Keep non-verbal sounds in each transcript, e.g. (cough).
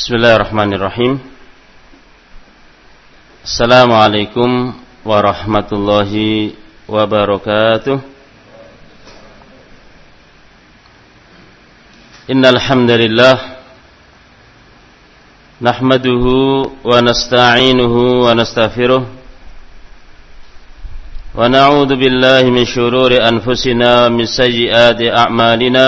بسم الله الرحمن الرحيم السلام عليكم ورحمة الله وبركاته إن الحمد لله نحمده ونستعينه ونستغفره ونعوذ بالله من شرور أنفسنا ومن سيئات أعمالنا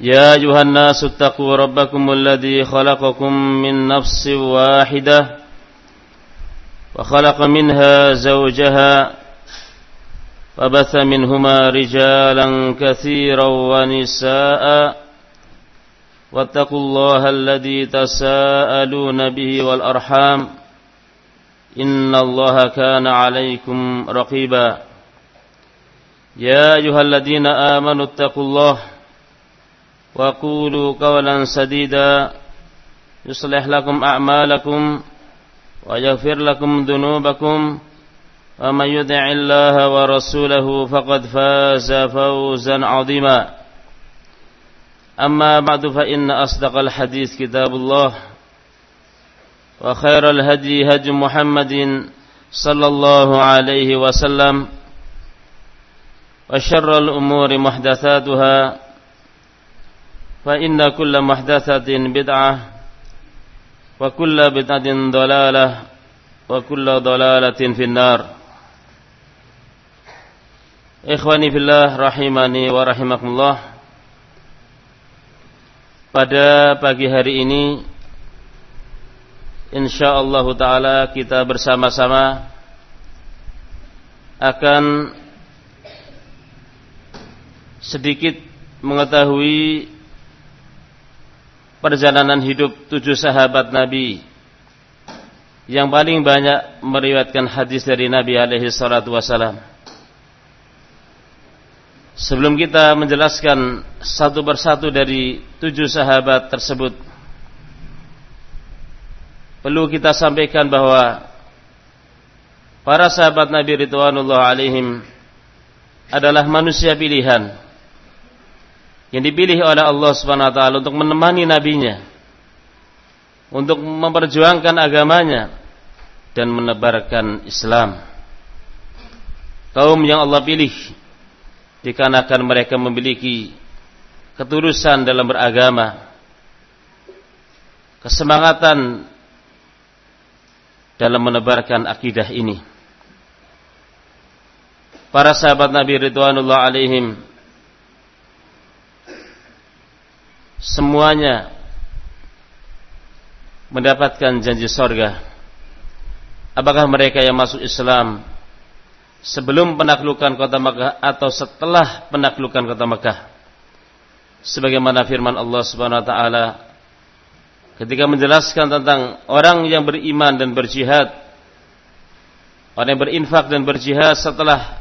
يا أيها الناس اتقوا ربكم الذي خلقكم من نفس واحدة وخلق منها زوجها وبث منهما رجالا كثيرا ونساء واتقوا الله الذي تساءلون به والأرحام إن الله كان عليكم رقيبا يا أيها الذين آمنوا اتقوا الله وقولوا قولا سديدا. يصلح لكم أعمالكم ويغفر لكم ذنوبكم. ومن يدع الله ورسوله فقد فاز فوزا عظيما. أما بعد فإن أصدق الحديث كتاب الله وخير الهدي هدي محمد صلى الله عليه وسلم. وشر الأمور محدثاتها. فإن كل محدثة بدعة وكل بدعة ضلالة وكل ضلالة في النار Ikhwani fillah rahimani wa rahimakumullah Pada pagi hari ini insyaallah taala kita bersama-sama akan sedikit mengetahui perjalanan hidup tujuh sahabat Nabi yang paling banyak meriwayatkan hadis dari Nabi alaihi salatu wasalam. Sebelum kita menjelaskan satu persatu dari tujuh sahabat tersebut, perlu kita sampaikan bahwa para sahabat Nabi Ridwanullah alaihim adalah manusia pilihan yang dipilih oleh Allah Subhanahu wa taala untuk menemani nabinya untuk memperjuangkan agamanya dan menebarkan Islam. Kaum yang Allah pilih dikarenakan mereka memiliki ketulusan dalam beragama, kesemangatan dalam menebarkan akidah ini. Para sahabat Nabi Ridwanullah alaihim semuanya mendapatkan janji sorga. Apakah mereka yang masuk Islam sebelum penaklukan kota Makkah atau setelah penaklukan kota Makkah? Sebagaimana firman Allah Subhanahu wa taala ketika menjelaskan tentang orang yang beriman dan berjihad, orang yang berinfak dan berjihad setelah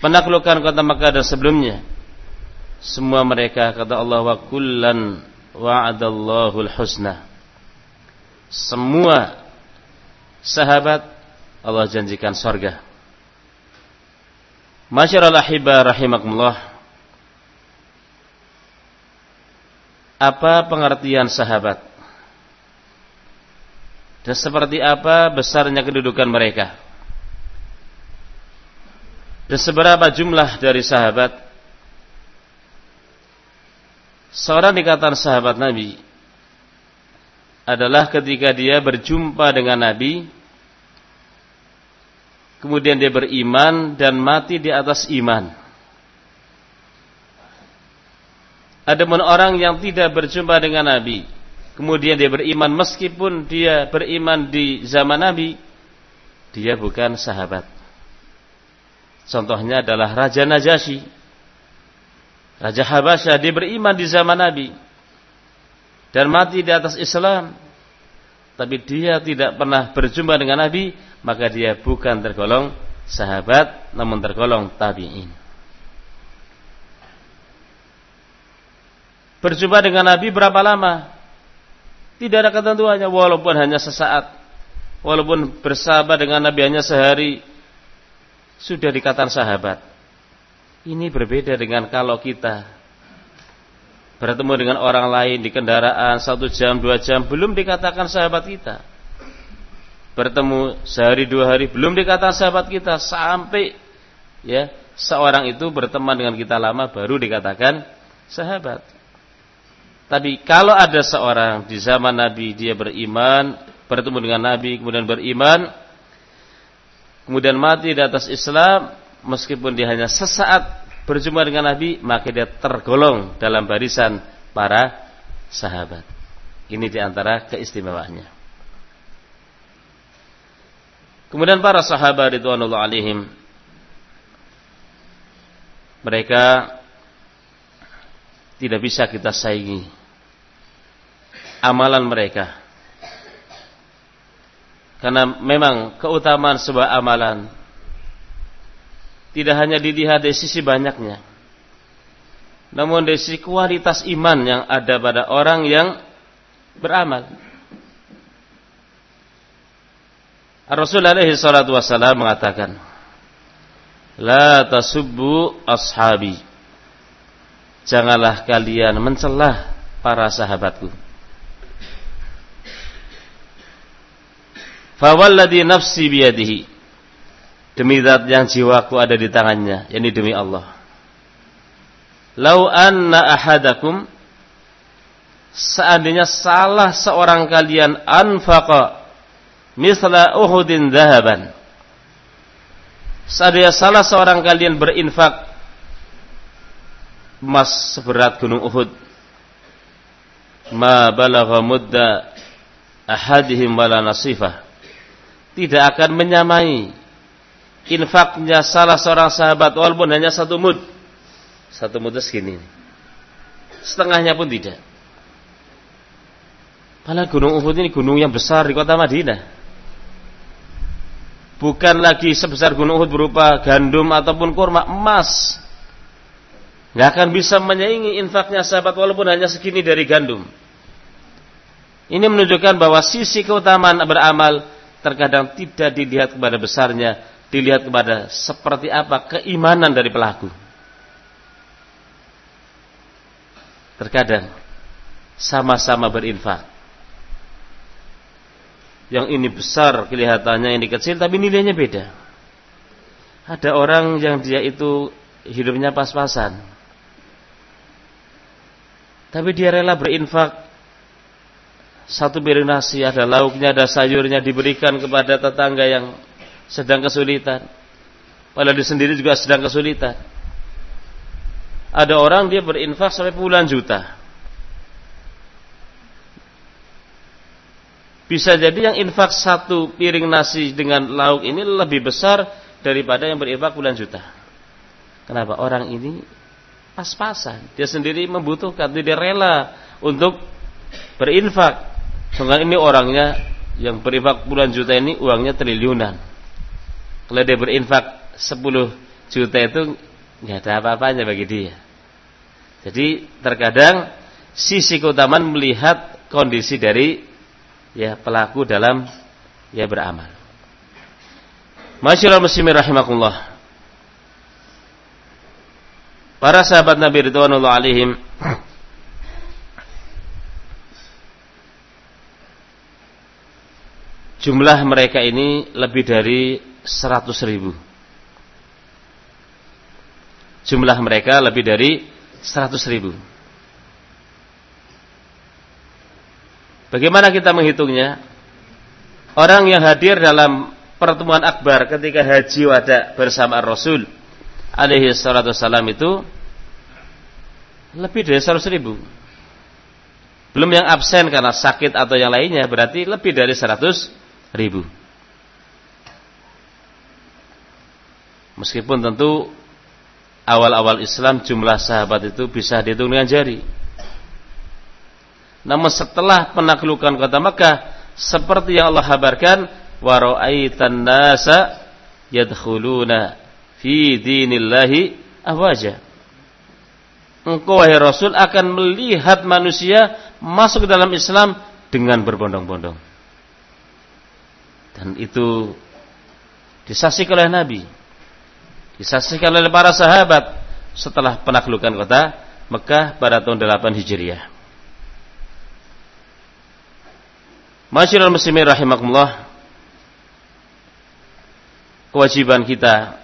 penaklukan kota Makkah dan sebelumnya semua mereka kata Allah wa kullan wa'adallahu husna semua sahabat Allah janjikan sorga. Masyarul ahibah rahimakumullah. Apa pengertian sahabat? Dan seperti apa besarnya kedudukan mereka? Dan seberapa jumlah dari sahabat Seorang dikatakan sahabat Nabi adalah ketika dia berjumpa dengan Nabi kemudian dia beriman dan mati di atas iman. Ada orang yang tidak berjumpa dengan Nabi, kemudian dia beriman meskipun dia beriman di zaman Nabi, dia bukan sahabat. Contohnya adalah Raja Najasyi Raja Habasyah dia beriman di zaman Nabi dan mati di atas Islam. Tapi dia tidak pernah berjumpa dengan Nabi, maka dia bukan tergolong sahabat namun tergolong tabi'in. Berjumpa dengan Nabi berapa lama? Tidak ada ketentuannya walaupun hanya sesaat. Walaupun bersahabat dengan Nabi hanya sehari sudah dikatakan sahabat. Ini berbeda dengan kalau kita bertemu dengan orang lain di kendaraan satu jam dua jam belum dikatakan sahabat kita. Bertemu sehari dua hari belum dikatakan sahabat kita sampai ya seorang itu berteman dengan kita lama baru dikatakan sahabat. Tapi kalau ada seorang di zaman Nabi dia beriman, bertemu dengan Nabi kemudian beriman, kemudian mati di atas Islam, meskipun dia hanya sesaat berjumpa dengan Nabi, maka dia tergolong dalam barisan para sahabat. Ini di antara keistimewaannya. Kemudian para sahabat itu alaihim mereka tidak bisa kita saingi amalan mereka. Karena memang keutamaan sebuah amalan tidak hanya dilihat dari sisi banyaknya. Namun dari sisi kualitas iman yang ada pada orang yang beramal. Rasulullah wasallam mengatakan, "La tasubbu ashabi." janganlah kalian mencelah para sahabatku. Fawalladhi nafsi biyadihi. Demi zat yang jiwaku ada di tangannya, yakni demi Allah. Lau anna ahadakum seandainya salah seorang kalian anfaqa misla Uhudin dhahaban. Seandainya salah seorang kalian berinfak emas seberat gunung Uhud ma balagha mudda ahadihim wala nasifah tidak akan menyamai infaknya salah seorang sahabat walaupun hanya satu mud satu mud segini. Setengahnya pun tidak. Padahal gunung Uhud ini gunung yang besar di kota Madinah. Bukan lagi sebesar gunung Uhud berupa gandum ataupun kurma emas. Nggak akan bisa menyaingi infaknya sahabat walaupun hanya segini dari gandum. Ini menunjukkan bahwa sisi keutamaan beramal terkadang tidak dilihat kepada besarnya, dilihat kepada seperti apa keimanan dari pelaku. Terkadang sama-sama berinfak. Yang ini besar kelihatannya, ini kecil, tapi nilainya beda. Ada orang yang dia itu hidupnya pas-pasan tapi dia rela berinfak satu piring nasi, ada lauknya, ada sayurnya diberikan kepada tetangga yang sedang kesulitan. Padahal dia sendiri juga sedang kesulitan. Ada orang dia berinfak sampai puluhan juta. Bisa jadi yang infak satu piring nasi dengan lauk ini lebih besar daripada yang berinfak puluhan juta. Kenapa? Orang ini pas-pasan. Dia sendiri membutuhkan, dia rela untuk berinfak. Sedangkan ini orangnya yang berinfak puluhan juta ini uangnya triliunan. Kalau dia berinfak 10 juta itu nggak ada apa-apanya bagi dia. Jadi terkadang sisi keutamaan melihat kondisi dari ya pelaku dalam ya beramal. Masyaallah muslimin rahimakumullah. Para sahabat Nabi Ridwanullah alaihim Jumlah mereka ini lebih dari 100 ribu Jumlah mereka lebih dari 100 ribu Bagaimana kita menghitungnya? Orang yang hadir dalam pertemuan akbar ketika haji wada bersama Rasul alaihi salatu salam itu lebih dari 100 ribu. Belum yang absen karena sakit atau yang lainnya berarti lebih dari 100 ribu. Meskipun tentu awal-awal Islam jumlah sahabat itu bisa dihitung dengan jari. Namun setelah penaklukan kota Mekah seperti yang Allah kabarkan wa ra'aitan nasa yadkhuluna fi dinillahi afwaja. Engkau wahai Rasul akan melihat manusia masuk ke dalam Islam dengan berbondong-bondong. Dan itu disaksikan oleh Nabi. Disaksikan oleh para sahabat setelah penaklukan kota Mekah pada tahun 8 Hijriah. Masyarakat muslimin rahimakumullah kewajiban kita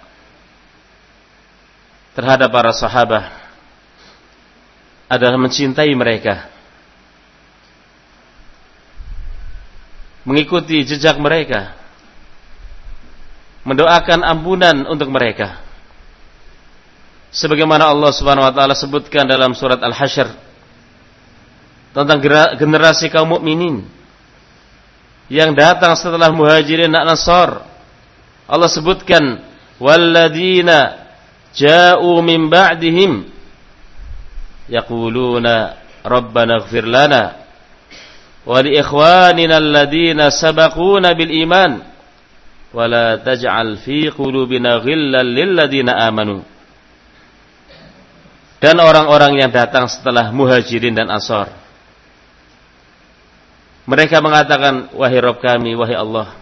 terhadap para sahabat adalah mencintai mereka mengikuti jejak mereka mendoakan ampunan untuk mereka. Sebagaimana Allah Subhanahu wa taala sebutkan dalam surat Al-Hasyr tentang generasi kaum mukminin yang datang setelah muhajirin dan ansar. Allah sebutkan walladzina ja'u min ba'dihim yaquluna rabbana ighfir lana wa li ikhwanina alladhina sabaquna bil iman taj'al fi qulubina ghillan lil ladzina amanu dan orang-orang yang datang setelah muhajirin dan ansar. Mereka mengatakan wahai Rabb kami wahai Allah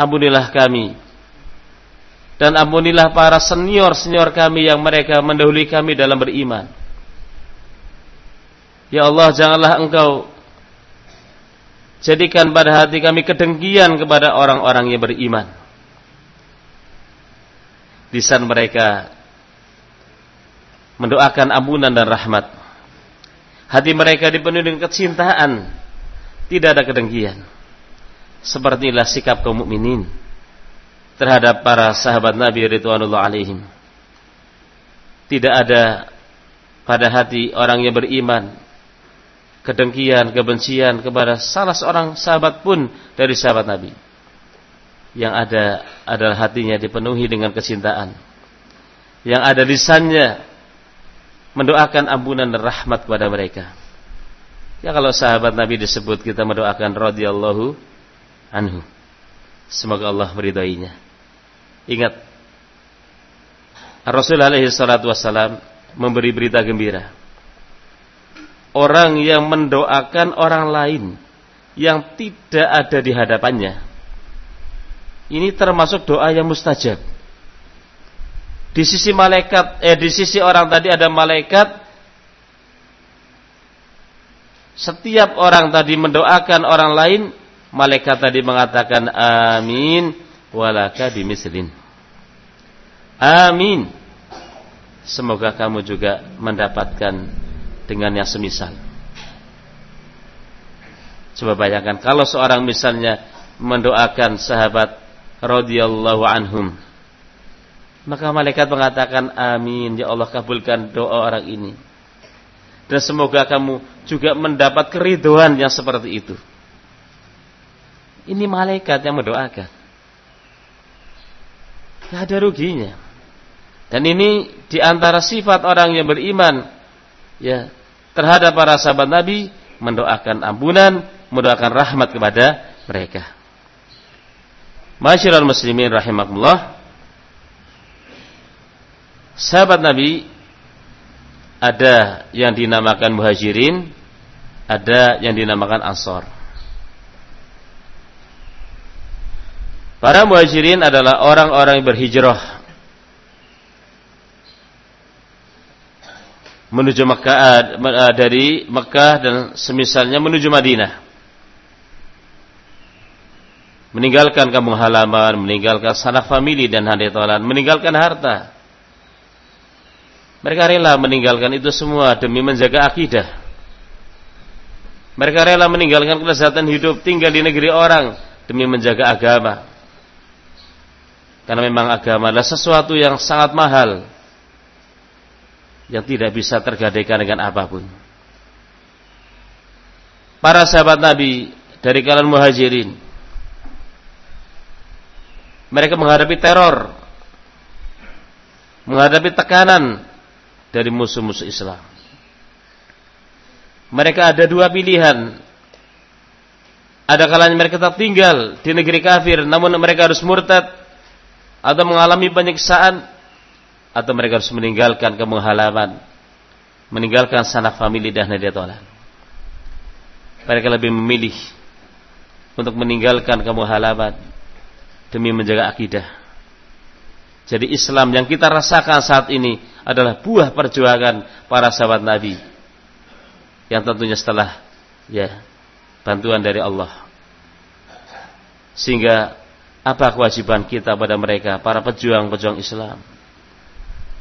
ampunilah kami. Dan ampunilah para senior-senior kami yang mereka mendahului kami dalam beriman. Ya Allah, janganlah Engkau jadikan pada hati kami kedengkian kepada orang-orang yang beriman. Lisan mereka mendoakan ampunan dan rahmat. Hati mereka dipenuhi dengan kecintaan, tidak ada kedengkian. Sepertilah sikap kaum mukminin terhadap para sahabat Nabi Ridwanullah alaihim. Tidak ada pada hati orang yang beriman kedengkian, kebencian kepada salah seorang sahabat pun dari sahabat Nabi. Yang ada adalah hatinya dipenuhi dengan kecintaan. Yang ada lisannya mendoakan ampunan dan rahmat kepada mereka. Ya kalau sahabat Nabi disebut kita mendoakan radhiyallahu anhu. Semoga Allah meridainya. Ingat Rasulullah alaihi salatu wassalam memberi berita gembira. Orang yang mendoakan orang lain yang tidak ada di hadapannya. Ini termasuk doa yang mustajab. Di sisi malaikat, eh di sisi orang tadi ada malaikat. Setiap orang tadi mendoakan orang lain malaikat tadi mengatakan amin walaka bimislin. Amin. Semoga kamu juga mendapatkan dengan yang semisal. Coba bayangkan kalau seorang misalnya mendoakan sahabat radhiyallahu anhum maka malaikat mengatakan amin ya Allah kabulkan doa orang ini dan semoga kamu juga mendapat keriduan yang seperti itu ini malaikat yang mendoakan. Tidak ada ruginya. Dan ini di antara sifat orang yang beriman ya terhadap para sahabat Nabi mendoakan ampunan, mendoakan rahmat kepada mereka. Masyiral muslimin rahimakumullah. Sahabat Nabi ada yang dinamakan muhajirin, ada yang dinamakan ansor. Para muhajirin adalah orang-orang yang berhijrah menuju Mekah eh, dari Mekah dan semisalnya menuju Madinah. Meninggalkan kampung halaman, meninggalkan sanak famili dan handetolan, meninggalkan harta. Mereka rela meninggalkan itu semua demi menjaga akidah. Mereka rela meninggalkan kelezatan hidup tinggal di negeri orang demi menjaga agama. Karena memang agama adalah sesuatu yang sangat mahal yang tidak bisa tergadaikan dengan apa pun. Para sahabat Nabi dari kalangan muhajirin mereka menghadapi teror menghadapi tekanan dari musuh-musuh Islam. Mereka ada dua pilihan. Ada kalanya mereka tetap tinggal di negeri kafir, namun mereka harus murtad atau mengalami penyiksaan atau mereka harus meninggalkan kemenghalaman, meninggalkan sanak famili dan hadiah Mereka lebih memilih untuk meninggalkan kemenghalaman demi menjaga akidah. Jadi Islam yang kita rasakan saat ini adalah buah perjuangan para sahabat Nabi. Yang tentunya setelah ya bantuan dari Allah. Sehingga apa kewajiban kita pada mereka para pejuang-pejuang Islam?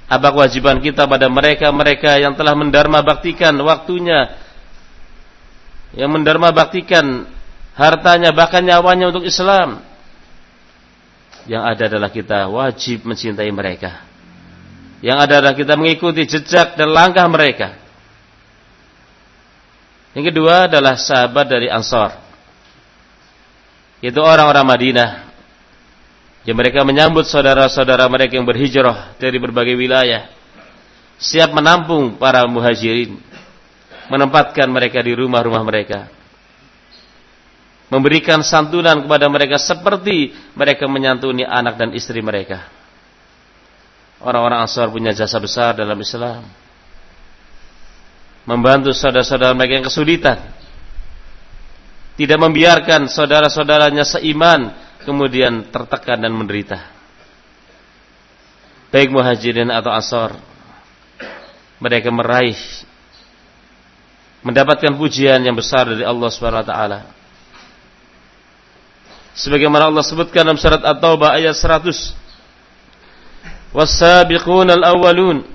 Apa kewajiban kita pada mereka-mereka yang telah mendarma baktikan waktunya yang mendarma baktikan hartanya bahkan nyawanya untuk Islam yang ada adalah kita wajib mencintai mereka. Yang ada adalah kita mengikuti jejak dan langkah mereka. Yang kedua adalah sahabat dari Ansor. Itu orang-orang Madinah. Yang mereka menyambut saudara-saudara mereka yang berhijrah dari berbagai wilayah. Siap menampung para muhajirin. Menempatkan mereka di rumah-rumah mereka memberikan santunan kepada mereka seperti mereka menyantuni anak dan istri mereka. Orang-orang Ansar punya jasa besar dalam Islam. Membantu saudara-saudara mereka yang kesulitan. Tidak membiarkan saudara-saudaranya seiman kemudian tertekan dan menderita. Baik muhajirin atau Ansar. Mereka meraih mendapatkan pujian yang besar dari Allah Subhanahu wa taala sebagaimana Allah sebutkan dalam surat At-Taubah ayat 100 Was-sabiqun al-awwalun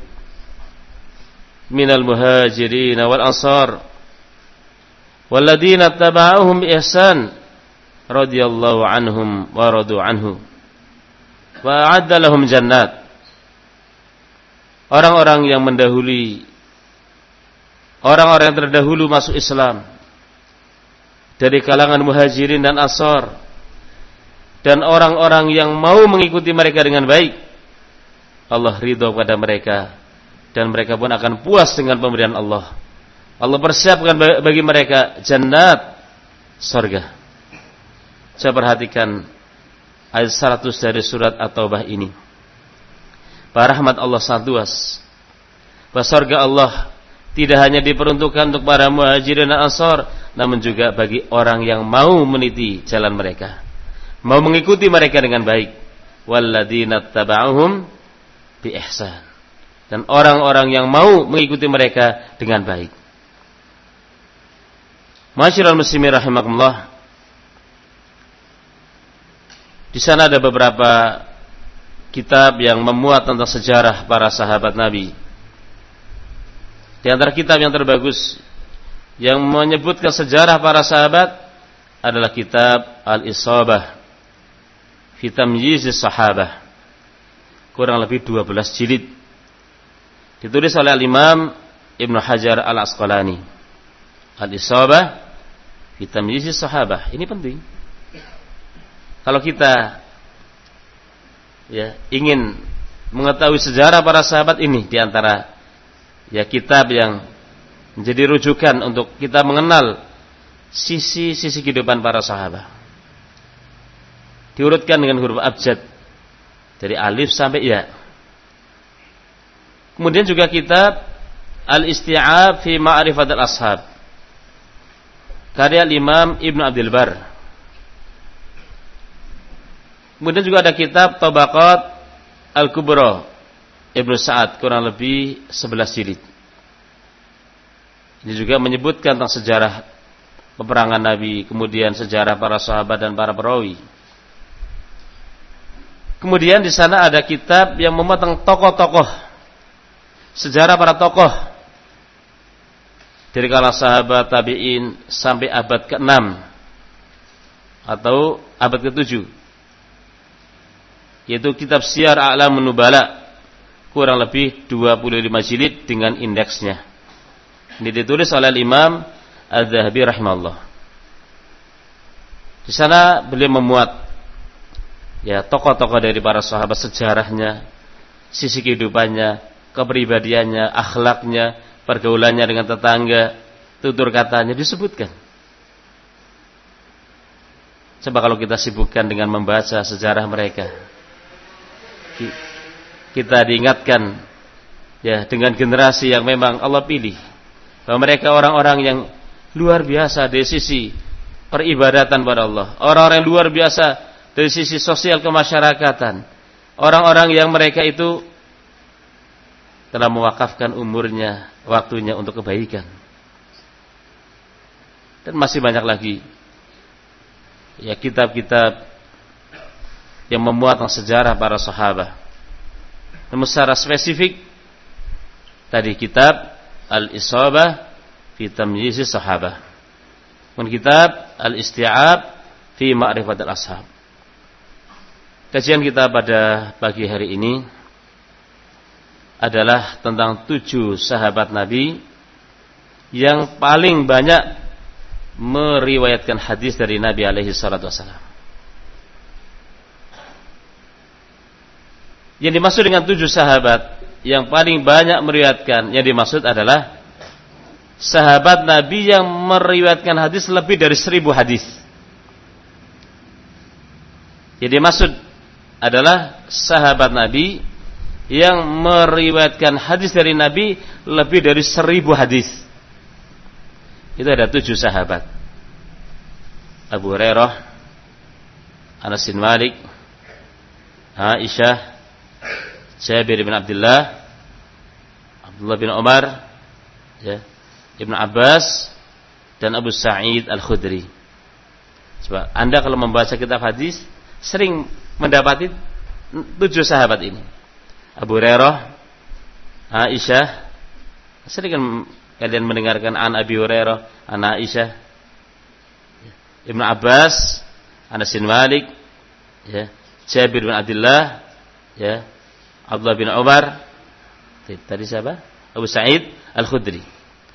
minal muhajirin wal ansar tabauhum bi ihsan radhiyallahu anhum wa radu anhu. Wa a'adda lahum jannat. Orang-orang yang mendahului orang-orang yang terdahulu masuk Islam dari kalangan muhajirin dan ansar dan orang-orang yang mau mengikuti mereka dengan baik Allah ridho pada mereka dan mereka pun akan puas dengan pemberian Allah. Allah persiapkan bagi mereka jannat sorga saya perhatikan ayat 100 dari surat At-Taubah ini. Para rahmat Allah sangat luas. Bahwa Allah tidak hanya diperuntukkan untuk para muhajirin dan ansor namun juga bagi orang yang mau meniti jalan mereka. Mau mengikuti mereka dengan baik. Walladzina taba'uhum bi ihsan dan orang-orang yang mau mengikuti mereka dengan baik. Masyiral muslimin rahimakumullah Di sana ada beberapa kitab yang memuat tentang sejarah para sahabat Nabi. Di antara kitab yang terbagus yang menyebutkan sejarah para sahabat adalah kitab Al-Isabah fi tamyiz sahabah kurang lebih 12 jilid. Ditulis oleh Imam Ibnu Hajar Al-Asqalani. Al-Isabah fi tamyiz sahabah ini penting kalau kita ya ingin mengetahui sejarah para sahabat ini di antara ya kitab yang menjadi rujukan untuk kita mengenal sisi-sisi kehidupan para sahabat diurutkan dengan huruf abjad dari alif sampai ya. Kemudian juga kitab Al-Isti'ab fi Ma'rifat al-Ashab. Karya Imam Ibn Abdul Bar. Kemudian juga ada kitab Tabaqat Al-Kubra Ibnu Sa'ad kurang lebih 11 jilid. Ini juga menyebutkan tentang sejarah peperangan Nabi, kemudian sejarah para sahabat dan para perawi. Kemudian di sana ada kitab yang memotong tokoh-tokoh sejarah para tokoh dari kalangan sahabat tabi'in sampai abad ke-6 atau abad ke-7 yaitu kitab Syiar A'lam Nubala kurang lebih 25 jilid dengan indeksnya. Ini ditulis oleh Imam Az-Zahabi rahimahullah. Di sana beliau memuat ya tokoh-tokoh dari para sahabat sejarahnya sisi kehidupannya, kepribadiannya, akhlaknya, pergaulannya dengan tetangga, tutur katanya disebutkan. Coba kalau kita sibukkan dengan membaca sejarah mereka. Kita diingatkan ya dengan generasi yang memang Allah pilih. Bahwa mereka orang-orang yang luar biasa dari sisi peribadatan pada Allah. Orang-orang yang luar biasa dari sisi sosial kemasyarakatan. Orang-orang yang mereka itu telah mewakafkan umurnya, waktunya untuk kebaikan. Dan masih banyak lagi ya kitab-kitab yang memuat sejarah para sahabat. Namun secara spesifik tadi kitab Al-Isabah fi Tamyiz Sahabah. Dan kitab Al-Isti'ab fi Ma'rifat Al-Ashab. Kajian kita pada pagi hari ini adalah tentang tujuh sahabat Nabi yang paling banyak meriwayatkan hadis dari Nabi alaihi salatu wasallam. Yang dimaksud dengan tujuh sahabat yang paling banyak meriwayatkan yang dimaksud adalah sahabat Nabi yang meriwayatkan hadis lebih dari seribu hadis. Yang dimaksud adalah sahabat Nabi yang meriwayatkan hadis dari Nabi lebih dari seribu hadis. Itu ada tujuh sahabat. Abu Hurairah, Anas bin Malik, Aisyah, Jabir bin Abdullah, Abdullah bin Umar, ya, Ibn Abbas, dan Abu Sa'id Al-Khudri. Coba, Anda kalau membaca kitab hadis, sering mendapati tujuh sahabat ini. Abu Hurairah, Aisyah, sering kan kalian mendengarkan an Abi Hurairah, an Aisyah, Ibnu Abbas, Anas bin Malik, ya, Jabir bin Abdullah, ya, Abdullah bin Umar, tadi siapa? Abu Sa'id Al-Khudri.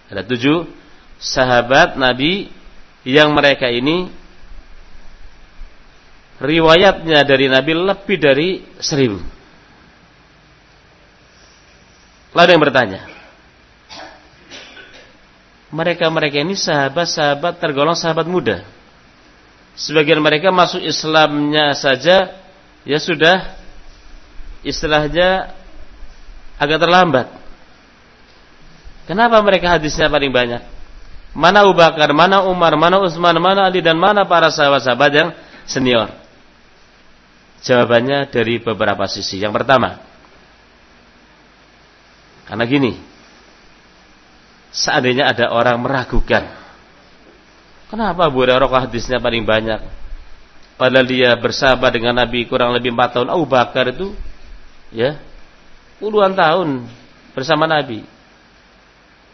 Ada tujuh sahabat Nabi yang mereka ini riwayatnya dari Nabi lebih dari seribu. Lalu yang bertanya, mereka-mereka ini sahabat-sahabat tergolong sahabat muda. Sebagian mereka masuk Islamnya saja ya sudah istilahnya agak terlambat. Kenapa mereka hadisnya paling banyak? Mana Abu Bakar, mana Umar, mana Utsman, mana Ali dan mana para sahabat-sahabat yang senior? Jawabannya dari beberapa sisi. Yang pertama, karena gini, seandainya ada orang meragukan. Kenapa Abu Hurairah hadisnya paling banyak? Padahal dia bersahabat dengan Nabi kurang lebih 4 tahun. Abu Bakar itu ya puluhan tahun bersama Nabi.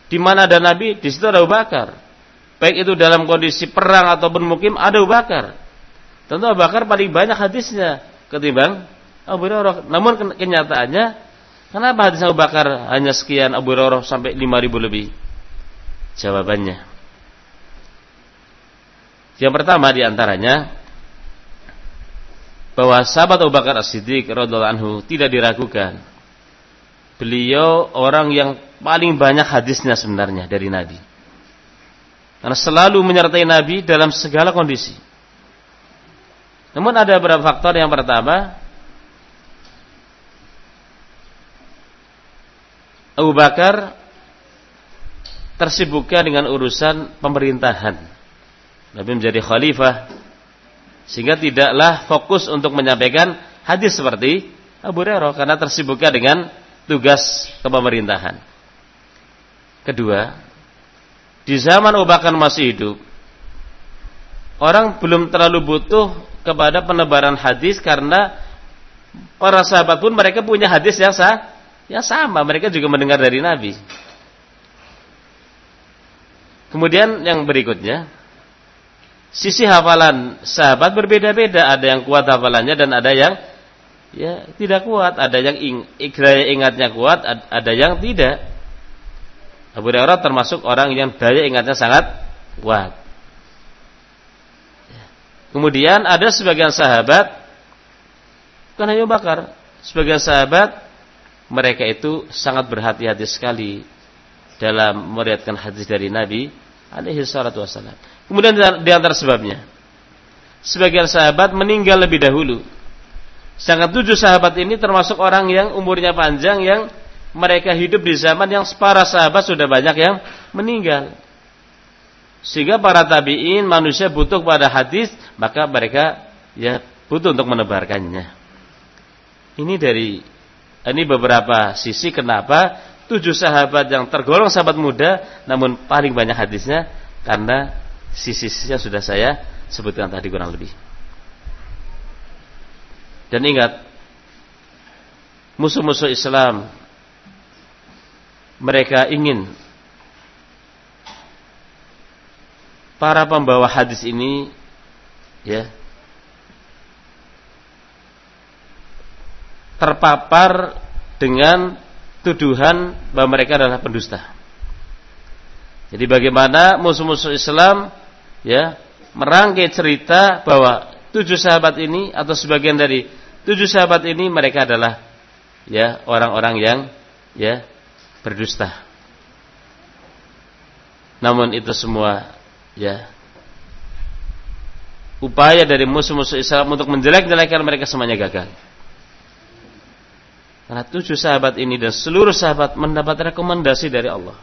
Di mana ada Nabi, di situ ada Abu Bakar. Baik itu dalam kondisi perang ataupun mukim ada Abu Bakar. Tentu Abu Bakar paling banyak hadisnya ketimbang Abu Hurairah. Namun kenyataannya kenapa hadis Abu Bakar hanya sekian Abu Hurairah sampai 5000 lebih? Jawabannya. Yang pertama di antaranya bahwa sahabat Abu Bakar As-Siddiq radhiallahu anhu tidak diragukan. Beliau orang yang paling banyak hadisnya sebenarnya dari Nabi. Karena selalu menyertai Nabi dalam segala kondisi. Namun ada beberapa faktor yang pertama Abu Bakar tersibukkan dengan urusan pemerintahan. Nabi menjadi khalifah sehingga tidaklah fokus untuk menyampaikan hadis seperti Abu Hurairah karena tersibukkan dengan tugas kepemerintahan. Kedua, di zaman Abu Bakar masih hidup, orang belum terlalu butuh kepada penebaran hadis karena para sahabat pun mereka punya hadis yang sah, yang sama, mereka juga mendengar dari Nabi. Kemudian yang berikutnya, sisi hafalan sahabat berbeda-beda. Ada yang kuat hafalannya dan ada yang ya tidak kuat. Ada yang ing, ingatnya kuat, ada yang tidak. Abu Hurairah termasuk orang yang daya ingatnya sangat kuat. Kemudian ada sebagian sahabat, bukan hanya Bakar, sebagian sahabat mereka itu sangat berhati-hati sekali dalam meriatkan hadis dari Nabi alaihi salatu wasallam. Kemudian di antara sebabnya sebagian sahabat meninggal lebih dahulu. Sedangkan tujuh sahabat ini termasuk orang yang umurnya panjang yang mereka hidup di zaman yang para sahabat sudah banyak yang meninggal. Sehingga para tabi'in manusia butuh pada hadis, maka mereka ya butuh untuk menebarkannya. Ini dari ini beberapa sisi kenapa tujuh sahabat yang tergolong sahabat muda namun paling banyak hadisnya karena sisi-sisi yang sudah saya sebutkan tadi kurang lebih. Dan ingat musuh-musuh Islam mereka ingin para pembawa hadis ini ya terpapar dengan tuduhan bahwa mereka adalah pendusta. Jadi bagaimana musuh-musuh Islam ya merangkai cerita bahwa tujuh sahabat ini atau sebagian dari tujuh sahabat ini mereka adalah ya orang-orang yang ya berdusta. Namun itu semua ya upaya dari musuh-musuh Islam untuk menjelek-jelekkan mereka semuanya gagal. Karena tujuh sahabat ini dan seluruh sahabat mendapat rekomendasi dari Allah.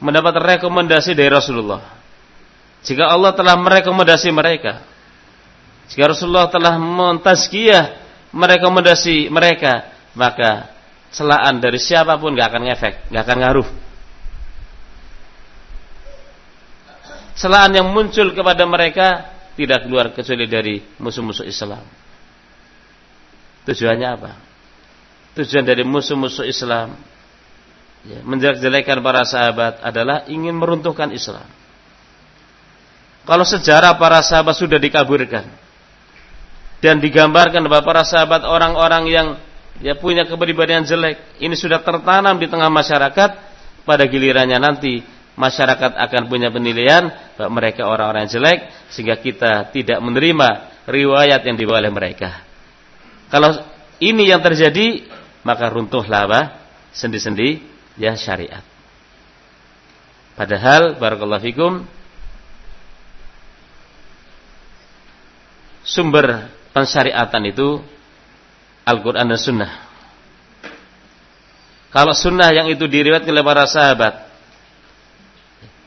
Mendapat rekomendasi dari Rasulullah. Jika Allah telah merekomendasi mereka. Jika Rasulullah telah mentazkiyah merekomendasi mereka. Maka celaan dari siapa pun gak akan ngefek, gak akan ngaruh. Celaan yang muncul kepada mereka tidak keluar kecuali dari musuh-musuh Islam. Tujuannya apa? tujuan dari musuh-musuh Islam ya, menjelek-jelekan para sahabat adalah ingin meruntuhkan Islam. Kalau sejarah para sahabat sudah dikaburkan dan digambarkan bahwa para sahabat orang-orang yang ya punya kepribadian jelek, ini sudah tertanam di tengah masyarakat, pada gilirannya nanti masyarakat akan punya penilaian bahwa mereka orang-orang jelek sehingga kita tidak menerima riwayat yang dibawa oleh mereka. Kalau ini yang terjadi maka runtuhlah apa? Sendi-sendi ya syariat. Padahal barakallahu fikum sumber pensyariatan itu Al-Quran dan Sunnah. Kalau Sunnah yang itu diriwayatkan oleh para sahabat,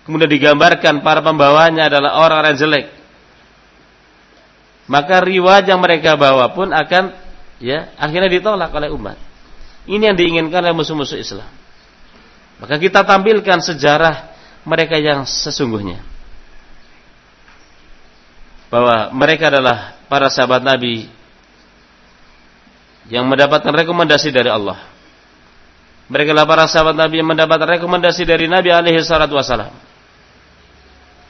kemudian digambarkan para pembawanya adalah orang-orang jelek, maka riwayat yang mereka bawa pun akan ya akhirnya ditolak oleh umat. Ini yang diinginkan oleh musuh-musuh Islam. Maka kita tampilkan sejarah mereka yang sesungguhnya. Bahwa mereka adalah para sahabat Nabi yang mendapatkan rekomendasi dari Allah. Mereka adalah para sahabat Nabi yang mendapatkan rekomendasi dari Nabi alaihi salatu wasalam.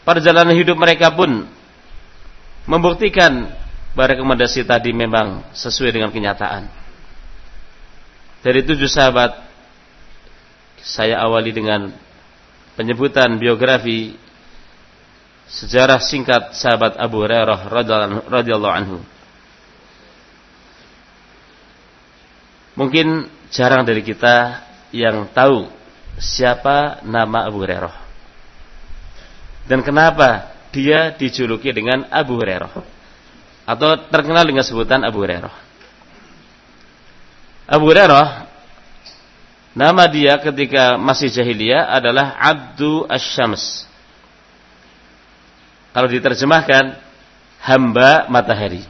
Perjalanan hidup mereka pun membuktikan bahwa rekomendasi tadi memang sesuai dengan kenyataan. Dari tujuh sahabat Saya awali dengan Penyebutan biografi Sejarah singkat sahabat Abu Hurairah radhiyallahu anhu. Mungkin jarang dari kita yang tahu siapa nama Abu Hurairah. Dan kenapa dia dijuluki dengan Abu Hurairah atau terkenal dengan sebutan Abu Hurairah. Abu Hurairah nama dia ketika masih jahiliyah adalah Abdu Asyams. Kalau diterjemahkan hamba matahari.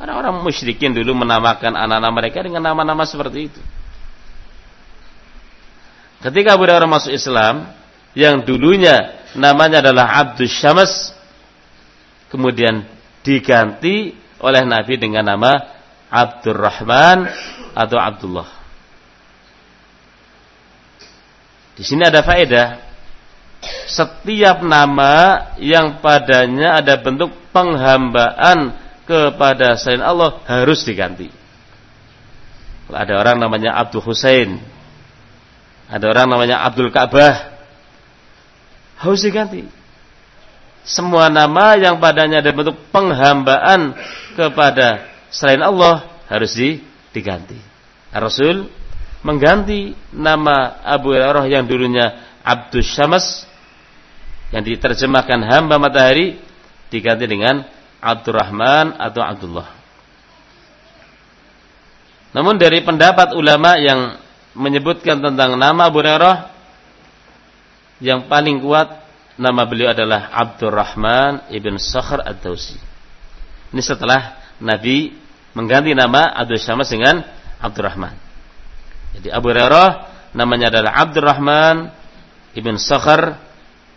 Orang-orang musyrikin dulu menamakan anak-anak mereka dengan nama-nama seperti itu. Ketika Abu Hurairah masuk Islam, yang dulunya namanya adalah Abdus Syams, kemudian diganti oleh Nabi dengan nama Abdurrahman atau Abdullah. Di sini ada faedah. Setiap nama yang padanya ada bentuk penghambaan kepada selain Allah harus diganti. Ada orang namanya Abdul Husain, ada orang namanya Abdul Ka'bah, harus diganti. Semua nama yang padanya ada bentuk penghambaan kepada selain Allah harus di diganti. Rasul mengganti nama Abu Hurairah yang dulunya Abdus Syams yang diterjemahkan hamba matahari diganti dengan Abdurrahman atau Abdullah. Namun dari pendapat ulama yang menyebutkan tentang nama Abu Hurairah yang paling kuat nama beliau adalah Abdurrahman ibn Sakhr ad-Dausi. Ini setelah Nabi mengganti nama Abdul Syams dengan Abdurrahman. Jadi Abu Hurairah namanya adalah Abdurrahman ibn Sakhr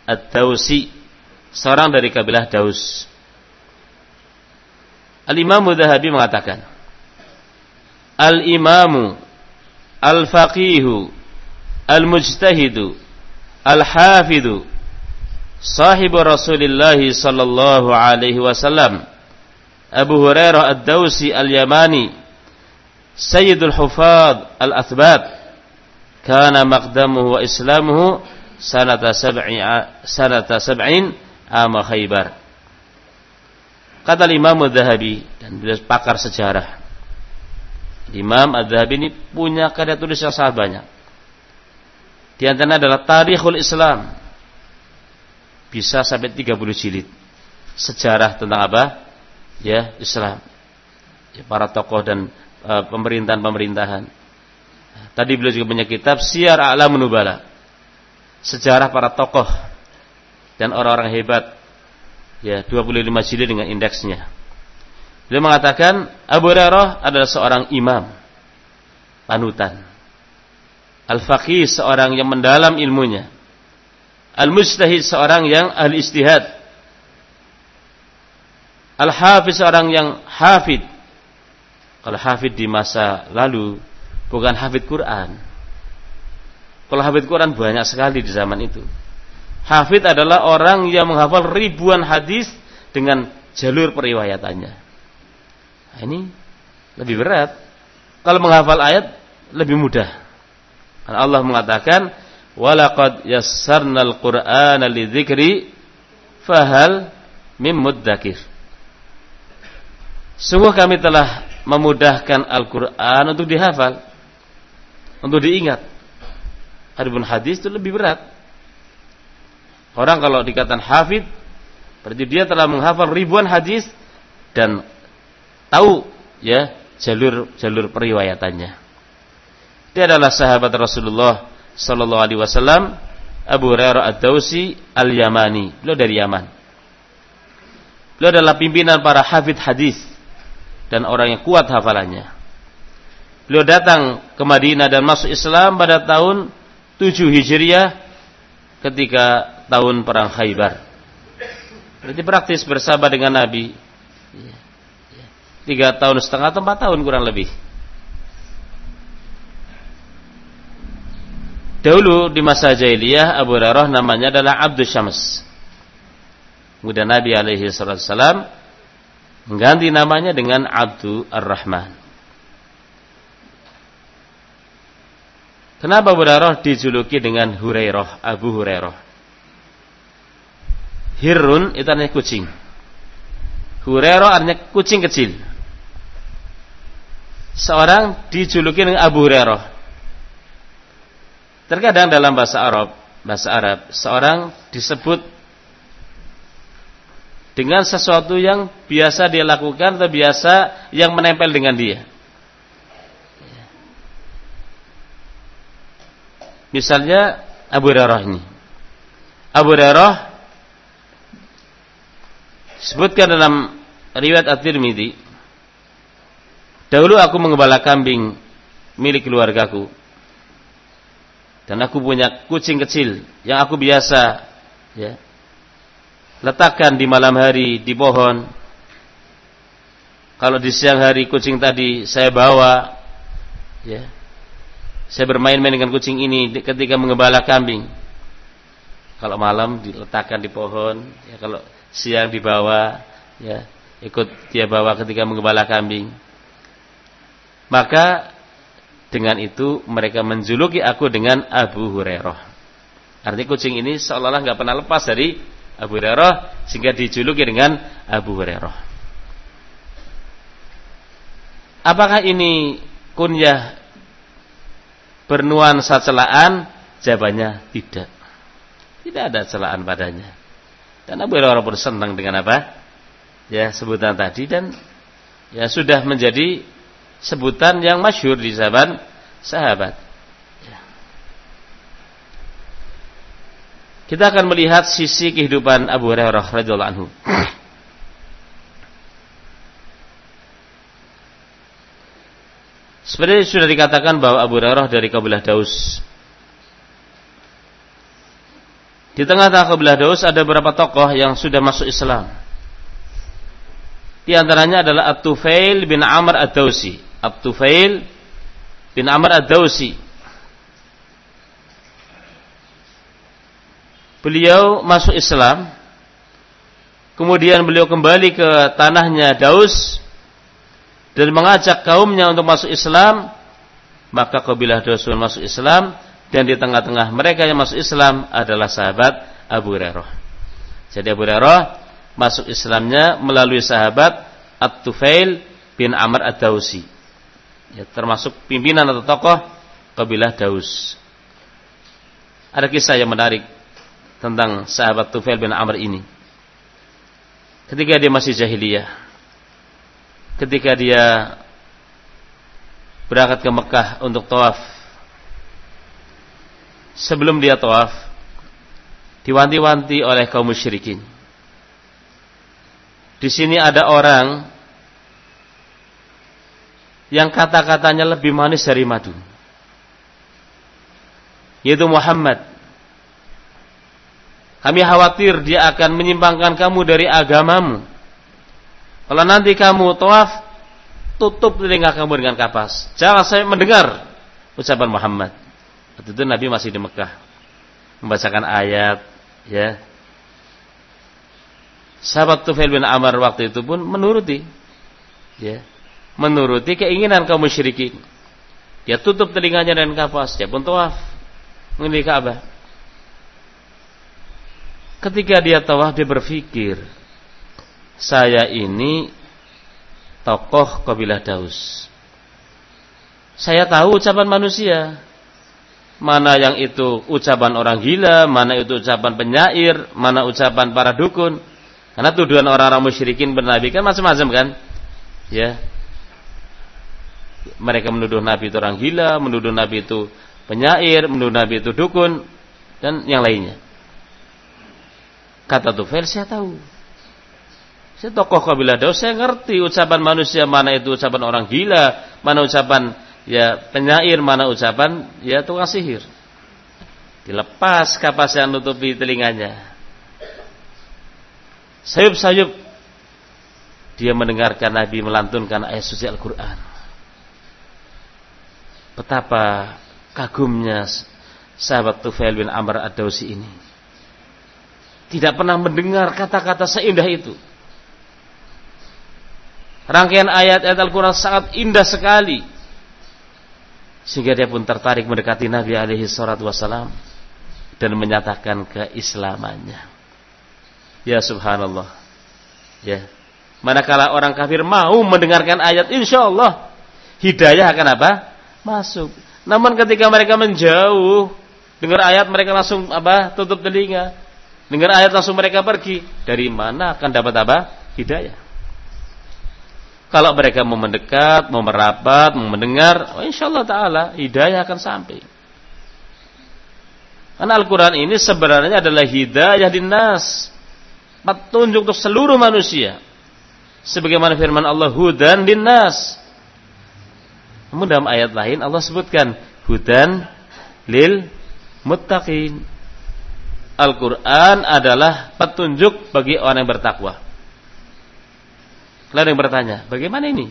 ad-Dausi, seorang dari kabilah Daus. Al-Imam Mudhahabi mengatakan, Al-Imamu Al-Faqihu Al-Mujtahidu Al-Hafidu Sahibu Rasulullah sallallahu alaihi wasallam Abu Hurairah Ad-Dausi Al-Yamani Sayyidul Hufad Al-Athbat Kana maqdamuhu wa islamuhu sanata sab'i sanata sab'in ama Khaybar Kata Imam Al-Zahabi dan beliau pakar sejarah. Imam Al-Zahabi ini punya karya tulis yang sangat banyak. Di antaranya adalah Tarikhul Islam. Bisa sampai 30 jilid. Sejarah tentang apa? Ya, Islam. Ya, para tokoh dan uh, pemerintahan-pemerintahan. Tadi beliau juga punya kitab Syiar A'lam Nubala. Sejarah para tokoh dan orang-orang hebat ya 25 jilid dengan indeksnya. Beliau mengatakan Abu Hurairah adalah seorang imam panutan. Al-faqih seorang yang mendalam ilmunya. Al-mujtahid seorang yang ahli istihad. Al-hafiz seorang yang hafid. Kalau hafid di masa lalu bukan hafid Quran. Kalau hafid Quran banyak sekali di zaman itu. Hafid adalah orang yang menghafal ribuan hadis dengan jalur periwayatannya. Nah, ini lebih berat. Kalau menghafal ayat lebih mudah. Allah mengatakan, "Walaqad yassarnal Qur'ana lidzikri fahal mim muddakir." Sungguh kami telah memudahkan Al-Qur'an untuk dihafal, untuk diingat. Adapun hadis itu lebih berat. Orang kalau dikatakan hafid, berarti dia telah menghafal ribuan hadis dan tahu ya jalur-jalur periwayatannya. Dia adalah sahabat Rasulullah sallallahu alaihi wasallam Abu Hurairah Ad-Dausi Al-Yamani. Beliau dari Yaman. Beliau adalah pimpinan para hafid hadis dan orang yang kuat hafalannya. Beliau datang ke Madinah dan masuk Islam pada tahun 7 Hijriah ketika tahun perang Khaybar. Berarti praktis bersama dengan Nabi. Tiga tahun setengah atau empat tahun kurang lebih. Dahulu di masa jahiliyah Abu Hurairah namanya adalah Abdul Syams. Kemudian Nabi alaihi salam mengganti namanya dengan Abdul Ar-Rahman. Kenapa Hurairah dijuluki dengan Hurairah, Abu Hurairah? Hirun itu artinya kucing. Hurero artinya kucing kecil. Seorang dijuluki dengan Abu Hurairah. Terkadang dalam bahasa Arab, bahasa Arab, seorang disebut dengan sesuatu yang biasa dia lakukan atau biasa yang menempel dengan dia. Misalnya Abu Hurairah ini. Abu Hurairah Sebutkan dalam riwayat At-Tirmidzi, dahulu aku mengembala kambing milik keluargaku. Dan aku punya kucing kecil yang aku biasa ya, letakkan di malam hari di pohon. Kalau di siang hari kucing tadi saya bawa ya. Saya bermain-main dengan kucing ini ketika mengembala kambing. Kalau malam diletakkan di pohon, ya kalau siang dibawa ya ikut dia bawa ketika mengembala kambing. Maka dengan itu mereka menjuluki aku dengan Abu Hurairah. Artinya kucing ini seolah-olah nggak pernah lepas dari Abu Hurairah sehingga dijuluki dengan Abu Hurairah. Apakah ini kunyah bernuansa celaan? Jawabannya tidak. Tidak ada celaan padanya. Dan Abu Hurairah pun senang dengan apa? Ya, sebutan tadi dan ya sudah menjadi sebutan yang masyhur di zaman sahabat. Ya. Kita akan melihat sisi kehidupan Abu Hurairah radhiyallahu anhu. Seperti sudah dikatakan bahwa Abu Hurairah dari kabilah Daus. Di tengah-tengah kabilah Daus ada beberapa tokoh yang sudah masuk Islam. Di antaranya adalah At-Tufail bin Amr Ad-Dausi. At-Tufail bin Amr Ad-Dausi. Beliau masuk Islam. Kemudian beliau kembali ke tanahnya Daus dan mengajak kaumnya untuk masuk Islam, maka kabilah Dasun masuk Islam dan di tengah-tengah mereka yang masuk Islam adalah sahabat Abu Hurairah. Jadi Abu Hurairah masuk Islamnya melalui sahabat At-Tufail bin Amr Ad-Dausi. Ya, termasuk pimpinan atau tokoh kabilah Daus. Ada kisah yang menarik tentang sahabat Tufail bin Amr ini. Ketika dia masih jahiliyah, ketika dia berangkat ke Mekah untuk tawaf. Sebelum dia tawaf, diwanti-wanti oleh kaum musyrikin. Di sini ada orang yang kata-katanya lebih manis dari madu. Yaitu Muhammad. Kami khawatir dia akan menyimpangkan kamu dari agamamu. Kalau nanti kamu tawaf, tutup telinga kamu dengan kapas. Jangan saya mendengar ucapan Muhammad. Waktu itu Nabi masih di Mekah. Membacakan ayat, ya. Sahabat Tufail bin Amr waktu itu pun menuruti. Ya. Menuruti keinginan kaum musyrikin. Dia tutup telinganya dengan kapas, dia pun tawaf mengelilingi Ka'bah. Ketika dia tawaf dia berpikir, saya ini tokoh kabilah Daus. Saya tahu ucapan manusia. Mana yang itu ucapan orang gila, mana itu ucapan penyair, mana ucapan para dukun. Karena tuduhan orang-orang musyrikin bernabi kan macam-macam kan? Ya. Mereka menuduh nabi itu orang gila, menuduh nabi itu penyair, menuduh nabi itu dukun dan yang lainnya. Kata Tufail saya tahu. Saya tokoh kabilah Daus, saya ngerti ucapan manusia mana itu ucapan orang gila, mana ucapan ya penyair, mana ucapan ya tukang sihir. Dilepas kapas yang nutupi telinganya. Sayup-sayup dia mendengarkan Nabi melantunkan ayat suci Al-Quran. Betapa kagumnya sahabat Tufail bin Amr Ad-Dawsi ini. Tidak pernah mendengar kata-kata seindah itu. Rangkaian ayat-ayat Al-Quran sangat indah sekali. Sehingga dia pun tertarik mendekati Nabi alaihi salatu wassalam. Dan menyatakan keislamannya. Ya subhanallah. Ya. Manakala orang kafir mau mendengarkan ayat, insya Allah hidayah akan apa? Masuk. Namun ketika mereka menjauh, dengar ayat mereka langsung apa? Tutup telinga. Dengar ayat langsung mereka pergi. Dari mana akan dapat apa? Hidayah. Kalau mereka mau mendekat, mau merapat, mau mendengar, oh insya Allah Ta'ala hidayah akan sampai. Karena Al-Quran ini sebenarnya adalah hidayah dinas. Petunjuk untuk seluruh manusia. Sebagaimana firman Allah, hudan dinas. Namun dalam ayat lain Allah sebutkan, hudan lil muttaqin. Al-Quran adalah petunjuk bagi orang yang bertakwa. Lalu yang bertanya, bagaimana ini?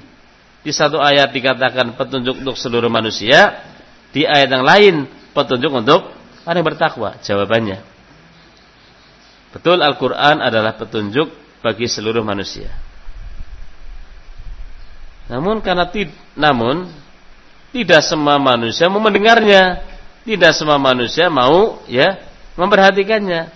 Di satu ayat dikatakan petunjuk untuk seluruh manusia, di ayat yang lain petunjuk untuk orang yang bertakwa. Jawabannya, betul Al-Quran adalah petunjuk bagi seluruh manusia. Namun karena tid, namun tidak semua manusia mau mendengarnya, tidak semua manusia mau ya memperhatikannya.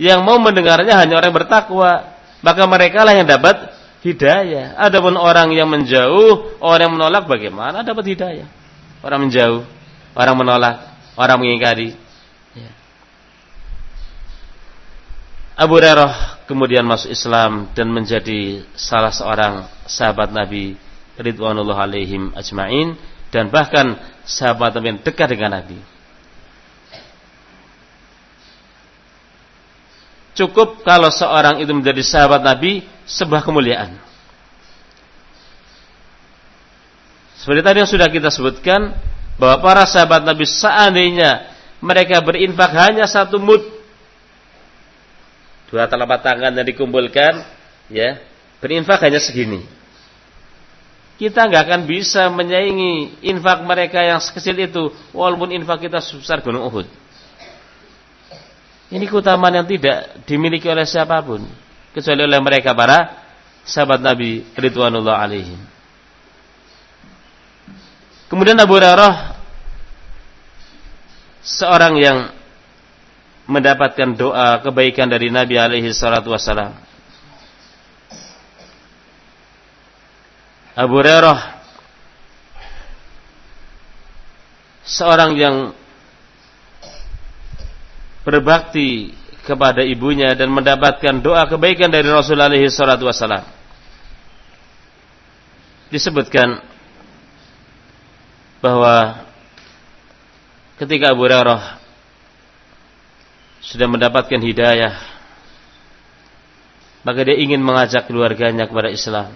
Yang mau mendengarnya hanya orang yang bertakwa, maka mereka lah yang dapat hidayah. Adapun orang yang menjauh, orang yang menolak bagaimana dapat hidayah? Orang menjauh, orang menolak, orang mengingkari. Ya. Abu Hurairah kemudian masuk Islam dan menjadi salah seorang sahabat Nabi ridwanullah alaihim ajmain dan bahkan sahabat yang dekat dengan Nabi. Cukup kalau seorang itu menjadi sahabat Nabi sebuah kemuliaan. Seperti tadi yang sudah kita sebutkan bahwa para sahabat Nabi seandainya mereka berinfak hanya satu mud dua telapak tangan yang dikumpulkan ya berinfak hanya segini. Kita nggak akan bisa menyaingi infak mereka yang sekecil itu walaupun infak kita sebesar gunung Uhud. Ini keutamaan yang tidak dimiliki oleh siapa pun kecuali oleh mereka para sahabat Nabi ridwanullah alaihim. Kemudian Abu Hurairah seorang yang mendapatkan doa kebaikan dari Nabi alaihi salatu wasalam. Abu Hurairah seorang yang berbakti kepada ibunya dan mendapatkan doa kebaikan dari Rasulullah SAW. Disebutkan bahwa ketika Abu Hurairah sudah mendapatkan hidayah, maka dia ingin mengajak keluarganya kepada Islam.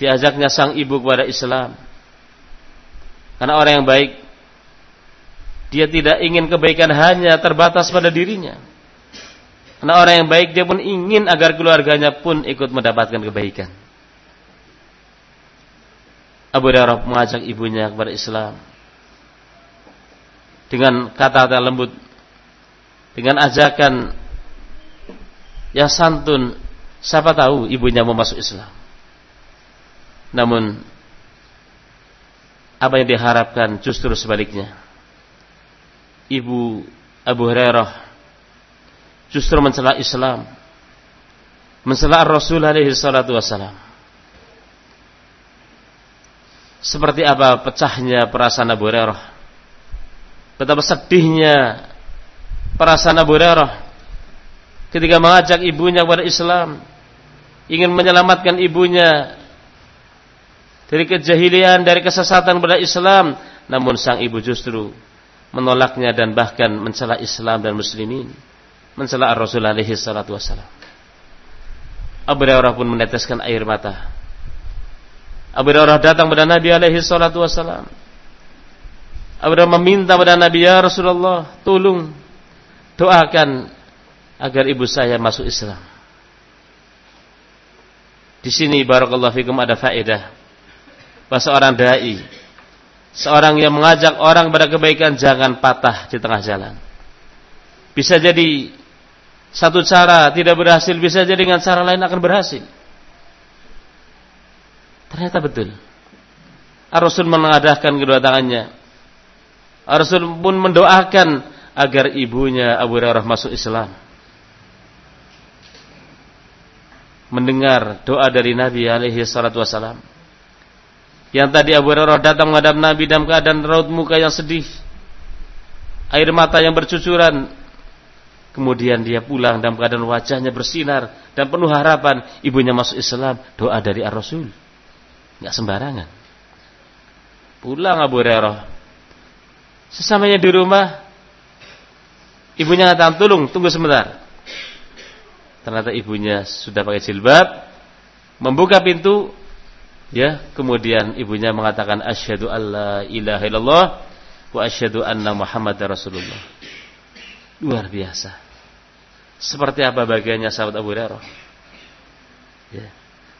Diajaknya sang ibu kepada Islam. Karena orang yang baik dia tidak ingin kebaikan hanya terbatas pada dirinya. Karena orang yang baik dia pun ingin agar keluarganya pun ikut mendapatkan kebaikan. Abu Hurairah mengajak ibunya kepada Islam dengan kata-kata lembut, dengan ajakan yang santun. Siapa tahu ibunya mau masuk Islam. Namun apa yang diharapkan justru sebaliknya ibu Abu Hurairah justru mencela Islam, mencela Rasul alaihi salatu wasalam. Seperti apa pecahnya perasaan Abu Hurairah. Betapa sedihnya perasaan Abu Hurairah ketika mengajak ibunya kepada Islam, ingin menyelamatkan ibunya dari kejahilian, dari kesesatan kepada Islam, namun sang ibu justru menolaknya dan bahkan mencela Islam dan muslimin mencela Rasul alaihi salatu wasalam Abu Hurairah pun meneteskan air mata. Abu Hurairah datang kepada Nabi alaihi salatu wasalam Abu Hurairah meminta kepada Nabi ya Rasulullah tolong doakan agar ibu saya masuk Islam. Di sini barakallahu fikum ada faedah. Bahwa seorang dai Seorang yang mengajak orang pada kebaikan jangan patah di tengah jalan. Bisa jadi satu cara tidak berhasil, bisa jadi dengan cara lain akan berhasil. Ternyata betul. Ar-Rasul mengadahkan kedua tangannya. Ar-Rasul pun mendoakan agar ibunya Abu Hurairah masuk Islam. Mendengar doa dari Nabi alaihi salatu wasalam yang tadi Abu Hurairah datang menghadap Nabi dalam keadaan raut muka yang sedih. Air mata yang bercucuran. Kemudian dia pulang dalam keadaan wajahnya bersinar dan penuh harapan ibunya masuk Islam. Doa dari Ar-Rasul. Enggak sembarangan. Pulang Abu Hurairah. Sesamanya di rumah ibunya ngatakan, "Tolong, tunggu sebentar." Ternyata ibunya sudah pakai jilbab, membuka pintu, Ya, kemudian ibunya mengatakan asyhadu alla ilaha illallah wa asyhadu anna muhammadar rasulullah. Luar biasa. Seperti apa bagiannya sahabat Abu Hurairah? Ya.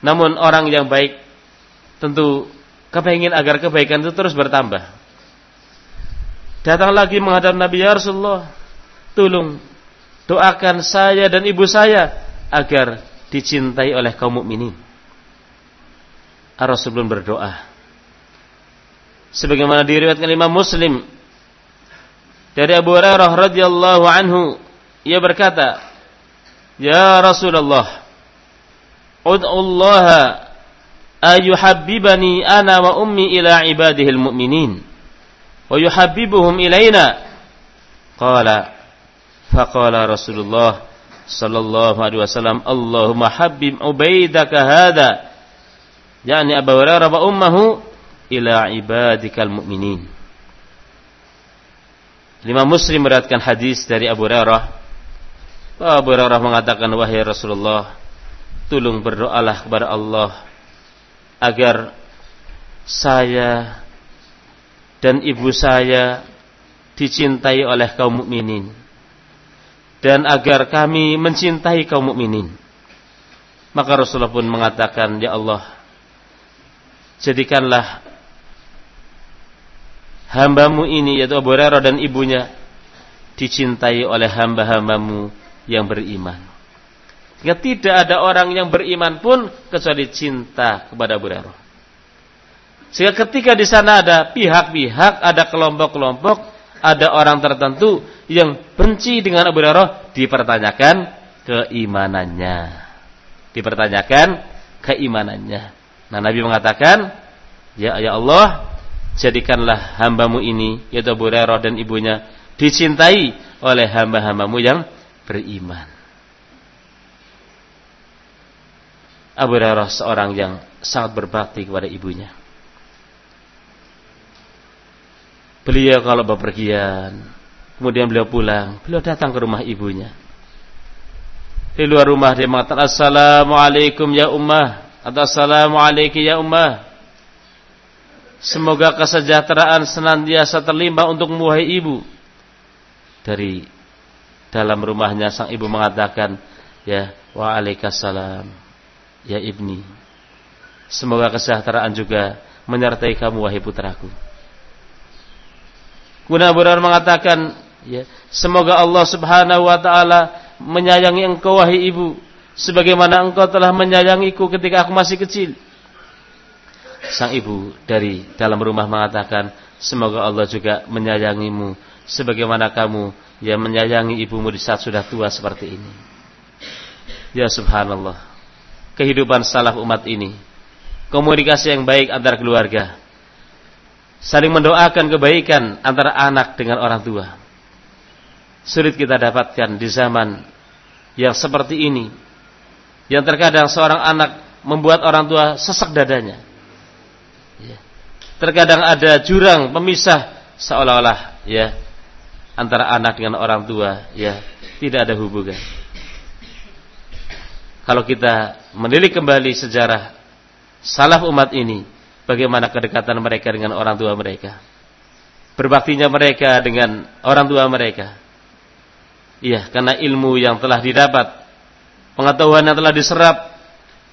Namun orang yang baik tentu kepingin agar kebaikan itu terus bertambah. Datang lagi menghadap Nabi ya Rasulullah, tolong doakan saya dan ibu saya agar dicintai oleh kaum mukminin. Rasul belum berdoa. Sebagaimana diriwayatkan Imam Muslim dari Abu Hurairah radhiyallahu anhu, ia berkata, "Ya Rasulullah, ud'ullaha ayuhabbibani ana wa ummi ila ibadihil mu'minin wa yuhabbibuhum ilaina qala faqala Rasulullah sallallahu alaihi wasallam Allahumma habbib ubaidaka hada yakni Abu Hurairah wa ummuhu ila ibadikal mu'minin Lima Muslim meriwayatkan hadis dari Abu Hurairah Abu Hurairah mengatakan wahai Rasulullah tolong berdoalah kepada Allah agar saya dan ibu saya dicintai oleh kaum mukminin dan agar kami mencintai kaum mukminin. Maka Rasulullah pun mengatakan, "Ya Allah, jadikanlah hambamu ini yaitu Abu Hurairah dan ibunya dicintai oleh hamba-hambamu yang beriman." Sehingga tidak ada orang yang beriman pun kecuali cinta kepada Abu Hurairah. Sehingga ketika di sana ada pihak-pihak, ada kelompok-kelompok, ada orang tertentu yang benci dengan Abu Hurairah, dipertanyakan keimanannya. Dipertanyakan keimanannya. Nah, Nabi mengatakan, "Ya ya Allah, jadikanlah hambamu ini yaitu Abu Hurairah dan ibunya dicintai oleh hamba-hambamu yang beriman." Abu Hurairah seorang yang sangat berbakti kepada ibunya. Beliau kalau bepergian, kemudian beliau pulang, beliau datang ke rumah ibunya. Di luar rumah dia mengatakan Assalamualaikum ya ummah atau Assalamualaikum ya ummah. Semoga kesejahteraan senantiasa terlimpah untuk muhai ibu. Dari dalam rumahnya sang ibu mengatakan, ya waalaikumsalam ya ibni. Semoga kesejahteraan juga menyertai kamu wahai putraku. Kemudian Abu mengatakan, ya, semoga Allah Subhanahu wa taala menyayangi engkau wahai ibu sebagaimana engkau telah menyayangiku ketika aku masih kecil. Sang ibu dari dalam rumah mengatakan, semoga Allah juga menyayangimu sebagaimana kamu yang menyayangi ibumu di saat sudah tua seperti ini. Ya subhanallah kehidupan salaf umat ini. Komunikasi yang baik antara keluarga. Saling mendoakan kebaikan antara anak dengan orang tua. Sulit kita dapatkan di zaman yang seperti ini. Yang terkadang seorang anak membuat orang tua sesak dadanya. Ya. Terkadang ada jurang pemisah seolah-olah ya antara anak dengan orang tua ya tidak ada hubungan. Kalau kita menilik kembali sejarah salaf umat ini, bagaimana kedekatan mereka dengan orang tua mereka. Berbaktinya mereka dengan orang tua mereka. Iya, karena ilmu yang telah didapat, pengetahuan yang telah diserap,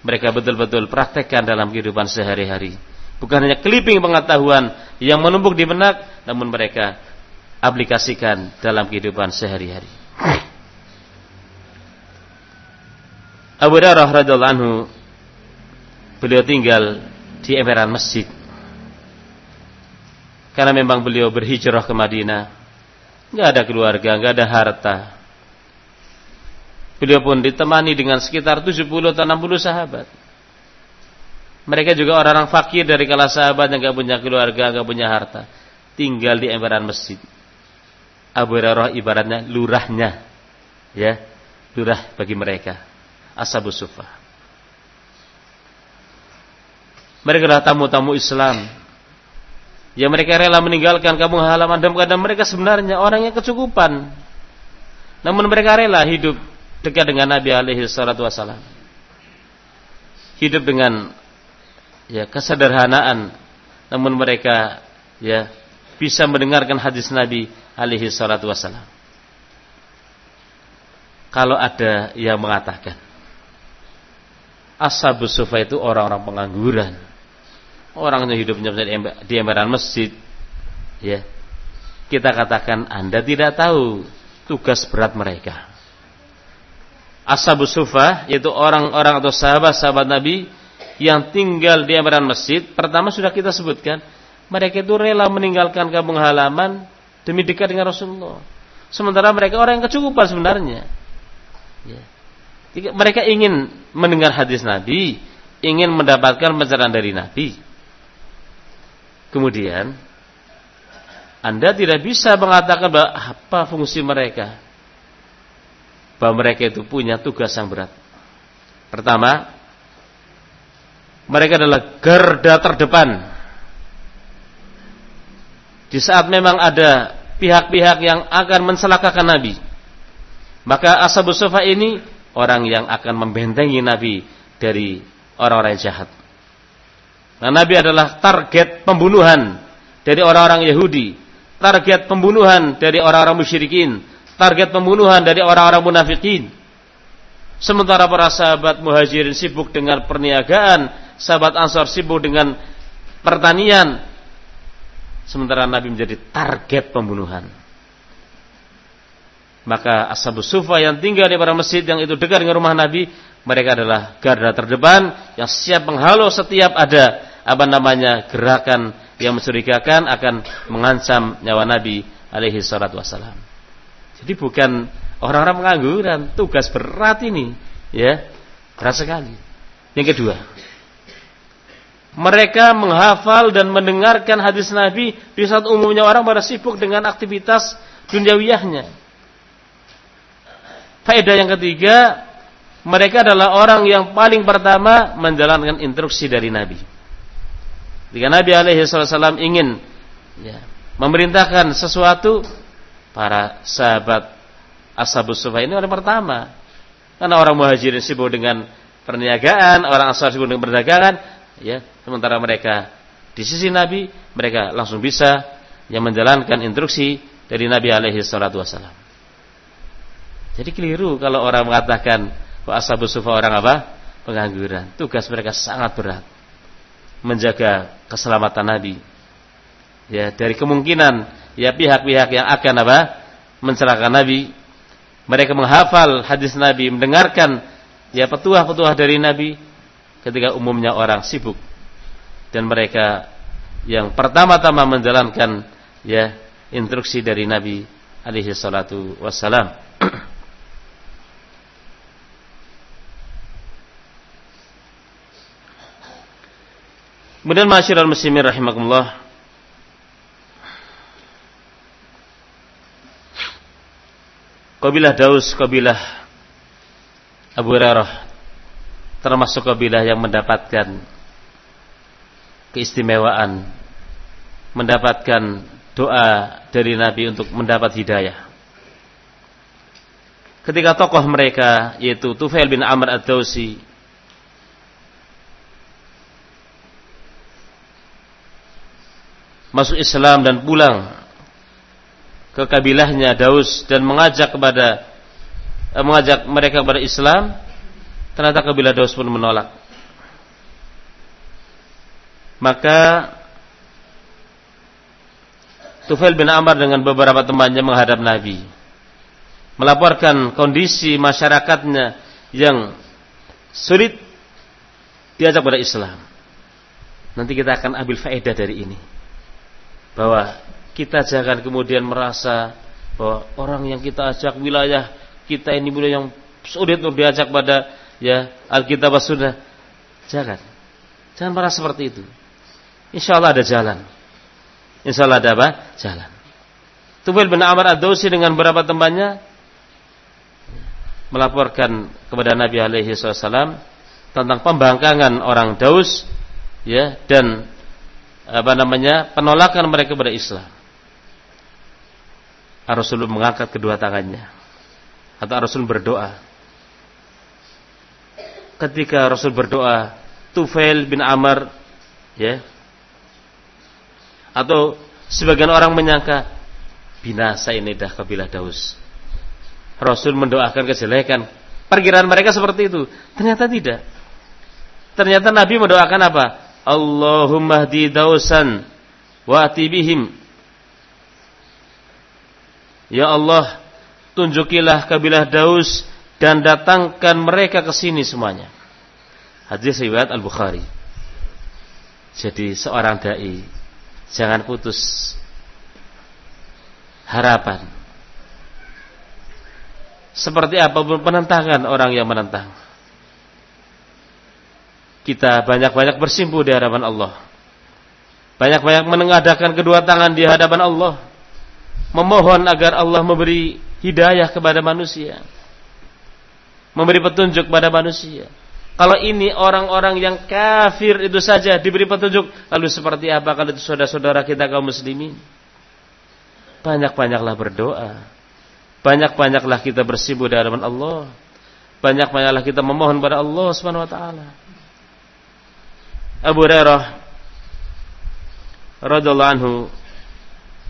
mereka betul-betul praktekkan dalam kehidupan sehari-hari. Bukan hanya keliping pengetahuan yang menumpuk di benak, namun mereka aplikasikan dalam kehidupan sehari-hari. Abu Darah radhiallahu anhu beliau tinggal di emperan masjid. Karena memang beliau berhijrah ke Madinah. Enggak ada keluarga, enggak ada harta. Beliau pun ditemani dengan sekitar 70 atau 60 sahabat. Mereka juga orang-orang fakir dari kala sahabat yang enggak punya keluarga, enggak punya harta. Tinggal di emperan masjid. Abu Hurairah ibaratnya lurahnya. Ya, lurah bagi mereka. Ashabus Sufa. Mereka adalah tamu-tamu Islam. Ya mereka rela meninggalkan kampung halaman dan keadaan mereka sebenarnya orang yang kecukupan. Namun mereka rela hidup dekat dengan Nabi alaihi salatu wasalam. Hidup dengan ya kesederhanaan namun mereka ya bisa mendengarkan hadis Nabi alaihi salatu wasalam. Kalau ada yang mengatakan Ashabus sufa itu orang-orang pengangguran. Orang yang hidupnya di emperan masjid. Ya. Kita katakan Anda tidak tahu tugas berat mereka. Ashabus sufa yaitu orang-orang atau sahabat-sahabat Nabi yang tinggal di emperan masjid. Pertama sudah kita sebutkan. Mereka itu rela meninggalkan kampung halaman demi dekat dengan Rasulullah. Sementara mereka orang yang kecukupan sebenarnya. Ya. Mereka ingin mendengar hadis Nabi, ingin mendapatkan pencerahan dari Nabi. Kemudian Anda tidak bisa mengatakan bahwa apa fungsi mereka. Bahwa mereka itu punya tugas yang berat. Pertama, mereka adalah garda terdepan. Di saat memang ada pihak-pihak yang akan mencelakakan Nabi, maka Ashabus Sufa ini orang yang akan membentengi Nabi dari orang-orang jahat. Nah, Nabi adalah target pembunuhan dari orang-orang Yahudi, target pembunuhan dari orang-orang musyrikin, target pembunuhan dari orang-orang munafikin. Sementara para sahabat muhajirin sibuk dengan perniagaan, sahabat ansar sibuk dengan pertanian. Sementara Nabi menjadi target pembunuhan. Maka Ashabus Sufa yang tinggal di para masjid yang itu dekat dengan rumah Nabi, mereka adalah garda terdepan yang siap menghalau setiap ada apa namanya gerakan yang mencurigakan akan mengancam nyawa Nabi alaihi salatu wasalam. Jadi bukan orang-orang pengangguran, tugas berat ini, ya, berat sekali. Yang kedua, mereka menghafal dan mendengarkan hadis Nabi di saat umumnya orang pada sibuk dengan aktivitas duniawiyahnya. Faedah yang ketiga, mereka adalah orang yang paling pertama menjalankan instruksi dari Nabi. Jika Nabi alaihi wasallam ingin ya, memerintahkan sesuatu, para sahabat Ashabus Sufa ini orang pertama. Karena orang muhajirin sibuk dengan perniagaan, orang asal sibuk dengan perdagangan, ya, sementara mereka di sisi Nabi, mereka langsung bisa yang menjalankan instruksi dari Nabi alaihi wasallam. Jadi keliru kalau orang mengatakan bahwa ashabus sufa orang apa? Pengangguran. Tugas mereka sangat berat. Menjaga keselamatan Nabi. Ya, dari kemungkinan ya pihak-pihak yang akan apa? mencelakakan Nabi. Mereka menghafal hadis Nabi, mendengarkan ya petuah-petuah dari Nabi ketika umumnya orang sibuk dan mereka yang pertama-tama menjalankan ya instruksi dari Nabi alaihi salatu wassalam. Kemudian masyiral muslimin rahimakumullah Kabilah Daus, kabilah Abu Hurairah termasuk kabilah yang mendapatkan keistimewaan mendapatkan doa dari Nabi untuk mendapat hidayah. Ketika tokoh mereka yaitu Tufail bin Amr ad-Dausi masuk Islam dan pulang ke kabilahnya Daus dan mengajak kepada eh, mengajak mereka kepada Islam ternyata kabilah Daus pun menolak. Maka Tufail bin Amr dengan beberapa temannya menghadap Nabi melaporkan kondisi masyarakatnya yang sulit diajak pada Islam. Nanti kita akan ambil faedah dari ini bahwa kita jangan kemudian merasa bahwa orang yang kita ajak wilayah kita ini wilayah yang sulit untuk diajak pada ya Alkitab Sunnah. Jangan. Jangan merasa seperti itu. Insya Allah ada jalan. Insya Allah ada apa? Jalan. Tufail bin Amr ad-Dausi dengan beberapa temannya melaporkan kepada Nabi alaihi wasallam tentang pembangkangan orang Daus ya dan apa namanya penolakan mereka kepada Islam. Rasulullah mengangkat kedua tangannya atau Rasul berdoa. Ketika Rasul berdoa, Tufail bin Amr ya atau sebagian orang menyangka binasa ini dah kabilah Daus. Rasul mendoakan kejelekan. Perkiraan mereka seperti itu. Ternyata tidak. Ternyata Nabi mendoakan apa? Allahumma hdi dausan wa bihim. Ya Allah, tunjukilah kabilah Daus dan datangkan mereka ke sini semuanya. Hadis riwayat Al-Bukhari. Jadi seorang dai jangan putus harapan. seperti apa pun penentangan orang yang menentang. Kita banyak-banyak bersimpu di hadapan Allah. Banyak-banyak menengadakan kedua tangan di hadapan Allah. Memohon agar Allah memberi hidayah kepada manusia. Memberi petunjuk kepada manusia. Kalau ini orang-orang yang kafir itu saja diberi petunjuk, lalu seperti apa kalau itu saudara-saudara kita kaum muslimin? Banyak-banyaklah berdoa. Banyak-banyaklah kita bersimpu di hadapan Allah. Banyak-banyaklah kita memohon pada Allah Subhanahu wa taala. Abu Hurairah radhiyallahu anhu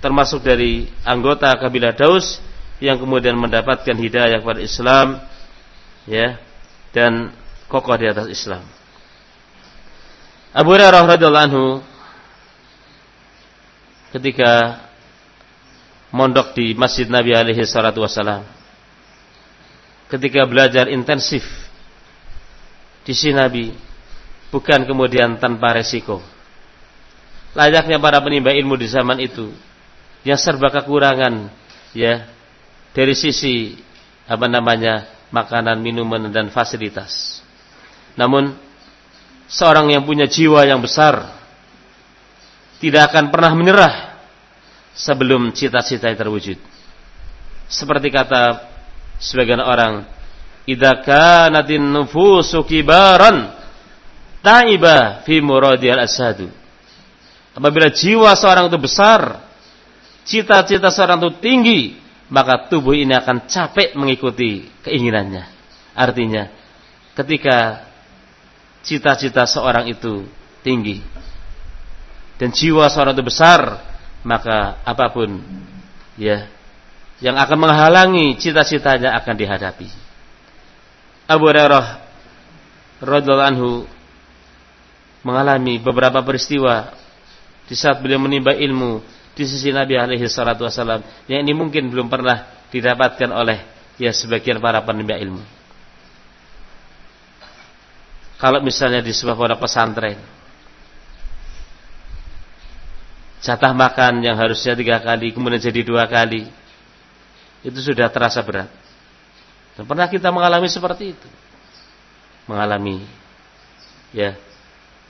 termasuk dari anggota kabilah Daus yang kemudian mendapatkan hidayah kepada Islam ya dan kokoh di atas Islam. Abu Hurairah radhiyallahu anhu ketika mondok di Masjid Nabi alaihi salatu wasalam. Ketika belajar intensif di sini Nabi bukan kemudian tanpa resiko. Layaknya para penimba ilmu di zaman itu yang serba kekurangan ya dari sisi apa namanya makanan, minuman dan fasilitas. Namun seorang yang punya jiwa yang besar tidak akan pernah menyerah sebelum cita-cita terwujud. Seperti kata sebagian orang, "Idza kanatin nufusu kibaran taiba fi muradil asadu." Apabila jiwa seorang itu besar, cita-cita seorang itu tinggi, maka tubuh ini akan capek mengikuti keinginannya. Artinya, ketika cita-cita seorang itu tinggi dan jiwa seorang itu besar, maka apa pun ya yang akan menghalangi cita-citanya akan dihadapi. Abu Hurairah radhiyallahu anhu mengalami beberapa peristiwa di saat beliau menimba ilmu di sisi Nabi alaihi salatu wasallam yang ini mungkin belum pernah didapatkan oleh ya sebagian para penimba ilmu. Kalau misalnya di sebuah pondok pesantren jatah makan yang harusnya tiga kali kemudian jadi dua kali itu sudah terasa berat dan pernah kita mengalami seperti itu mengalami ya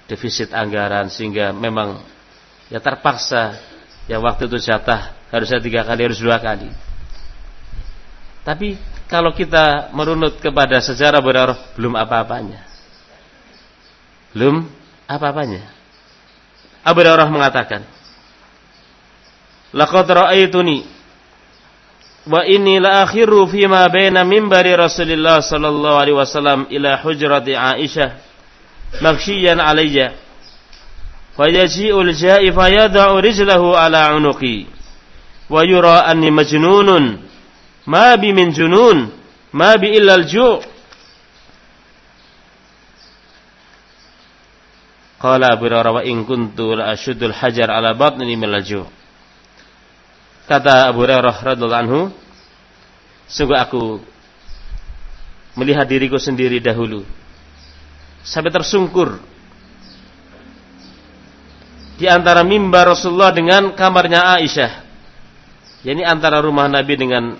defisit anggaran sehingga memang ya terpaksa ya waktu itu jatah harusnya tiga kali harus dua kali. Tapi kalau kita merunut kepada sejarah benar belum apa-apanya. Belum apa-apanya. Abu Darah mengatakan Laqad ra'aituni wa inni la akhiru fi ma baina minbari Rasulillah sallallahu alaihi wasallam ila hujrati Aisyah maghshiyan alayya fa yaji'ul ja'i fa yad'u rijlahu ala unuqi wa anni majnunun ma bi min junun ma bi illa al-ju' Qala Abu wa in la ashuddul hajar ala batni min al-ju' Kata Abu Hurairah radhiallahu anhu, sungguh aku melihat diriku sendiri dahulu sampai tersungkur di antara mimbar Rasulullah dengan kamarnya Aisyah. Ya ini antara rumah Nabi dengan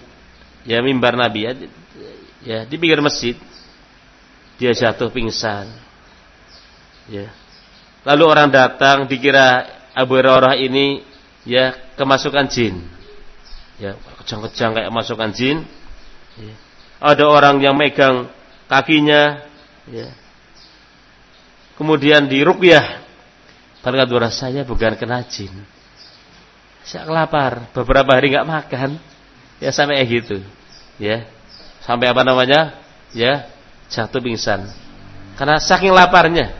ya mimbar Nabi ya, ya di pinggir masjid. Dia jatuh pingsan. Ya. Lalu orang datang dikira Abu Hurairah ini ya kemasukan jin ya kejang-kejang kayak masukkan jin ya. ada orang yang megang kakinya ya. kemudian di karena dua saya bukan kena jin saya kelapar beberapa hari nggak makan ya sampai kayak gitu ya sampai apa namanya ya jatuh pingsan karena saking laparnya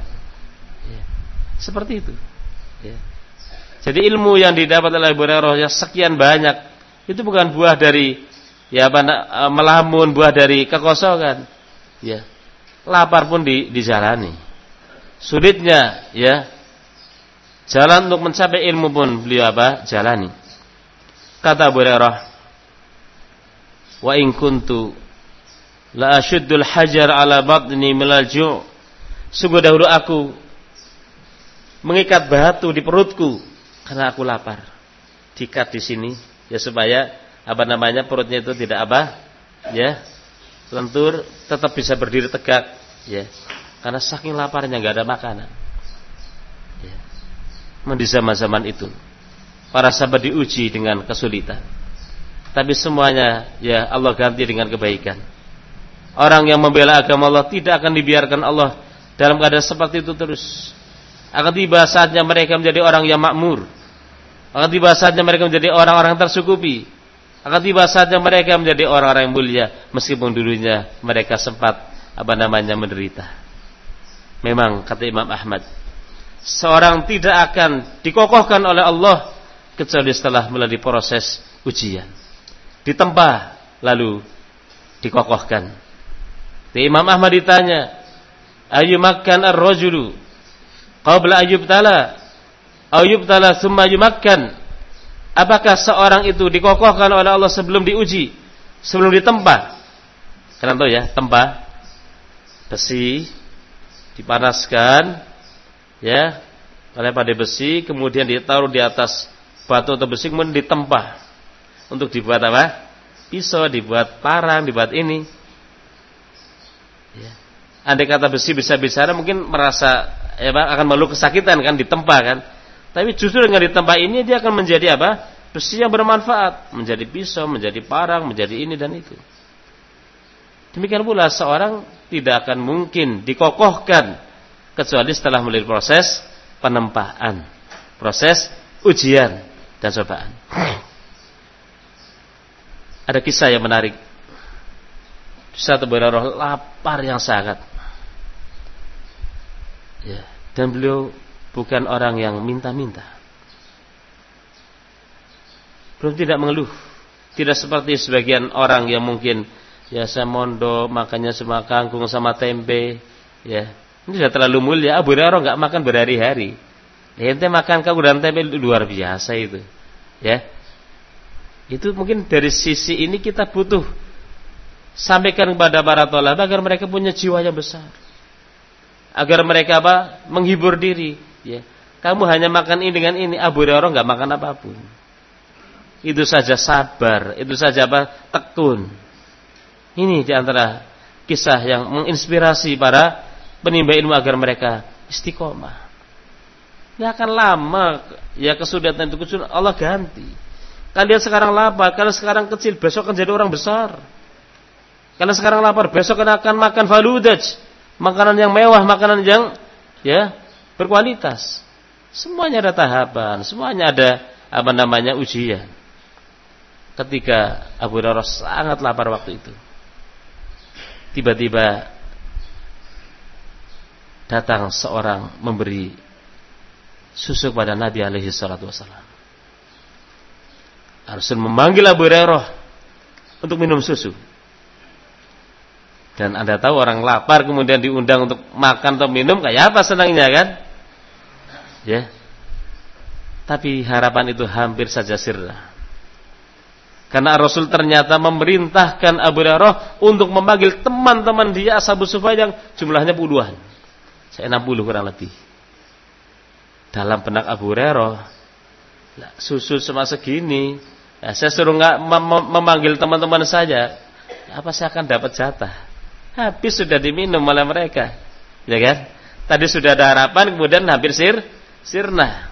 ya. seperti itu ya. jadi ilmu yang didapat oleh Ibu ya sekian banyak itu bukan buah dari ya apa e, melamun, buah dari kekosongan. Ya. Lapar pun di, dijalani. Sulitnya ya jalan untuk mencapai ilmu pun beliau apa? jalani. Kata Abu Hurairah, "Wa in kuntu la ashuddul hajar ala batni milal ju'." Sungguh dahulu aku mengikat batu di perutku karena aku lapar. Dikat di sini ya supaya apa namanya perutnya itu tidak apa ya lentur, tetap bisa berdiri tegak, ya. Karena saking laparnya nggak ada makanan. Di zaman-zaman itu, para sahabat diuji dengan kesulitan. Tapi semuanya ya Allah ganti dengan kebaikan. Orang yang membela agama Allah tidak akan dibiarkan Allah dalam keadaan seperti itu terus. Akan tiba saatnya mereka menjadi orang yang makmur. Akan tiba saatnya mereka menjadi orang-orang tersukupi. Akan tiba saatnya mereka menjadi orang-orang yang mulia meskipun dulunya mereka sempat apa namanya menderita. Memang kata Imam Ahmad, seorang tidak akan dikokohkan oleh Allah kecuali setelah melalui proses ujian. Ditempa lalu dikokohkan. Di Imam Ahmad ditanya, "Ayu makan ar-rajulu qabla ayyubtala ayyubtala thumma yumakkan?" Apakah seorang itu dikokohkan oleh Allah sebelum diuji, sebelum ditempa? Kalian tahu ya, tempa besi dipanaskan ya oleh pada besi kemudian ditaruh di atas batu atau besi kemudian ditempa untuk dibuat apa? Pisau, dibuat parang, dibuat ini. Ya. Andai kata besi bisa bicara mungkin merasa ya, akan malu kesakitan kan ditempa kan. Tapi justru dengan ditempa ini dia akan menjadi apa? Besi yang bermanfaat, menjadi pisau, menjadi parang, menjadi ini dan itu. Demikian pula seorang tidak akan mungkin dikokohkan kecuali setelah melalui proses penempaan, proses ujian dan cobaan. Ada kisah yang menarik. Satu roh lapar yang sangat. Ya, dan beliau bukan orang yang minta-minta. Belum tidak mengeluh. Tidak seperti sebagian orang yang mungkin ya saya mondo makannya cuma kangkung sama tempe, ya. Ini sudah terlalu mulia. Abu Hurairah nggak makan berhari-hari. Ya, ente makan dan tempe luar biasa itu. Ya. Itu mungkin dari sisi ini kita butuh sampaikan kepada para tolaba agar mereka punya jiwa yang besar. Agar mereka apa? Menghibur diri, ya. Kamu hanya makan ini dengan ini, Abu Hurairah nggak makan apa pun. Itu saja sabar, itu saja apa? Tekun. Ini di antara kisah yang menginspirasi para penimba ilmu agar mereka istiqomah. Ya akan lama ya kesulitan itu kesulitan Allah ganti. Kalian sekarang lapar, kalian sekarang kecil, besok akan jadi orang besar. Kalian sekarang lapar, besok akan makan faludaj, makanan yang mewah, makanan yang ya berkualitas. Semuanya ada tahapan, semuanya ada apa namanya ujian. Ketika Abu Hurairah sangat lapar waktu itu tiba-tiba datang seorang memberi susu kepada Nabi alaihi salatu wasallam. Rasul memanggil Abu Hurairah untuk minum susu. Dan Anda tahu orang lapar kemudian diundang untuk makan atau minum kayak apa senangnya kan? Ya. Tapi harapan itu hampir saja sirna. Karena Rasul ternyata memerintahkan Abu Hurairah untuk memanggil teman-teman dia Ashabu Sufa yang jumlahnya puluhan. Saya 60 kurang lebih. Dalam benak Abu Hurairah, susu cuma segini. Ya, saya suruh nggak mem memanggil teman-teman saya, apa saya akan dapat jatah? Habis sudah diminum oleh mereka, ya kan? Tadi sudah ada harapan, kemudian hampir sir, sirna.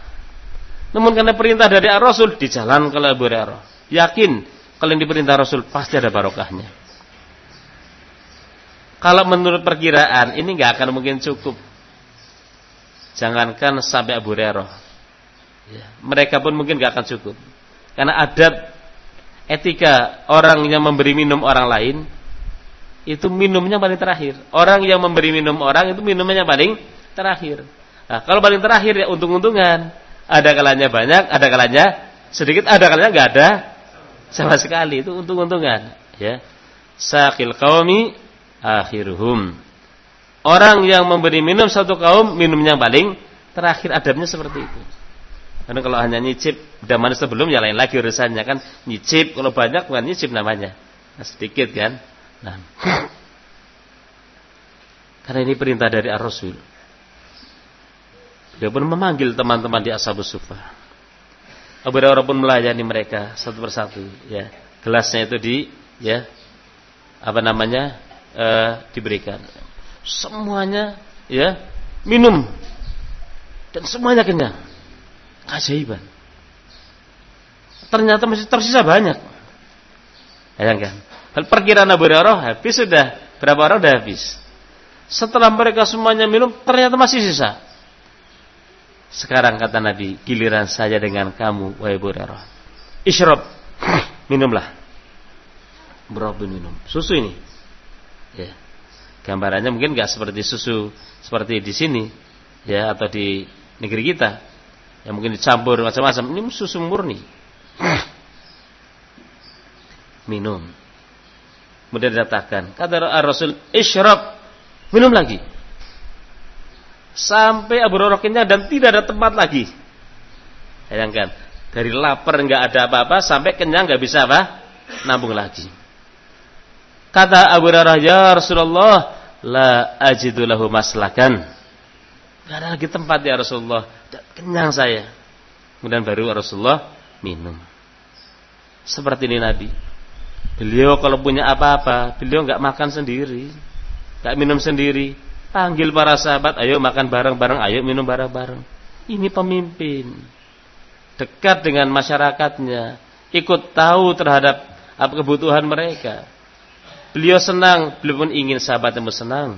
Namun karena perintah dari Rasul dijalankan oleh Abu Hurairah. Yakin kalau yang diperintah Rasul pasti ada barokahnya. Kalau menurut perkiraan ini nggak akan mungkin cukup. Jangankan sampai Abu Hurairah. Ya, mereka pun mungkin nggak akan cukup. Karena adat etika orang yang memberi minum orang lain itu minumnya paling terakhir. Orang yang memberi minum orang itu minumnya paling terakhir. Nah, kalau paling terakhir ya untung-untungan. Ada kalanya banyak, ada kalanya sedikit, ada kalanya nggak ada sama sekali itu untung-untungan ya sakil qaumi akhiruhum orang yang memberi minum satu kaum minumnya paling terakhir adabnya seperti itu karena kalau hanya nyicip udah manis sebelum ya lain lagi urusannya kan nyicip kalau banyak bukan nyicip namanya nah, sedikit kan nah karena ini perintah dari Ar-Rasul dia pun memanggil teman-teman di Ashabus Sufah Abu Hurairah pun melayani mereka satu persatu ya. Gelasnya itu di ya apa namanya? uh, diberikan. Semuanya ya minum dan semuanya kenyang. Keajaiban. Ternyata masih tersisa banyak. Bayangkan. Perkiraan Abu Hurairah habis sudah berapa orang sudah habis. Setelah mereka semuanya minum, ternyata masih sisa. Sekarang kata Nabi, giliran saya dengan kamu, wahai Abu Hurairah. Isyrab, (sniffs) minumlah. Berapa minum? Susu ini. Ya. Gambarannya mungkin nggak seperti susu seperti di sini, ya atau di negeri kita, yang mungkin dicampur macam-macam. Ini susu murni. (clears throat) Minum. Kemudian dikatakan, kata Rasul, isyrab, minum lagi. Sampai Abu Hurairah dan tidak ada tempat lagi. Bayangkan, dari lapar nggak ada apa-apa sampai kenyang nggak bisa apa? Nambung lagi. Kata Abu Hurairah, "Ya Rasulullah, la ajidu lahu maslakan." Gak ada lagi tempat ya Rasulullah. Kenyang saya. Kemudian baru Rasulullah minum. Seperti ini Nabi. Beliau kalau punya apa-apa, beliau nggak makan sendiri, nggak minum sendiri. Panggil para sahabat, ayo makan bareng-bareng, ayo minum bareng-bareng. Ini pemimpin. Dekat dengan masyarakatnya, ikut tahu terhadap apa kebutuhan mereka. Beliau senang, beliau pun ingin sahabat yang senang.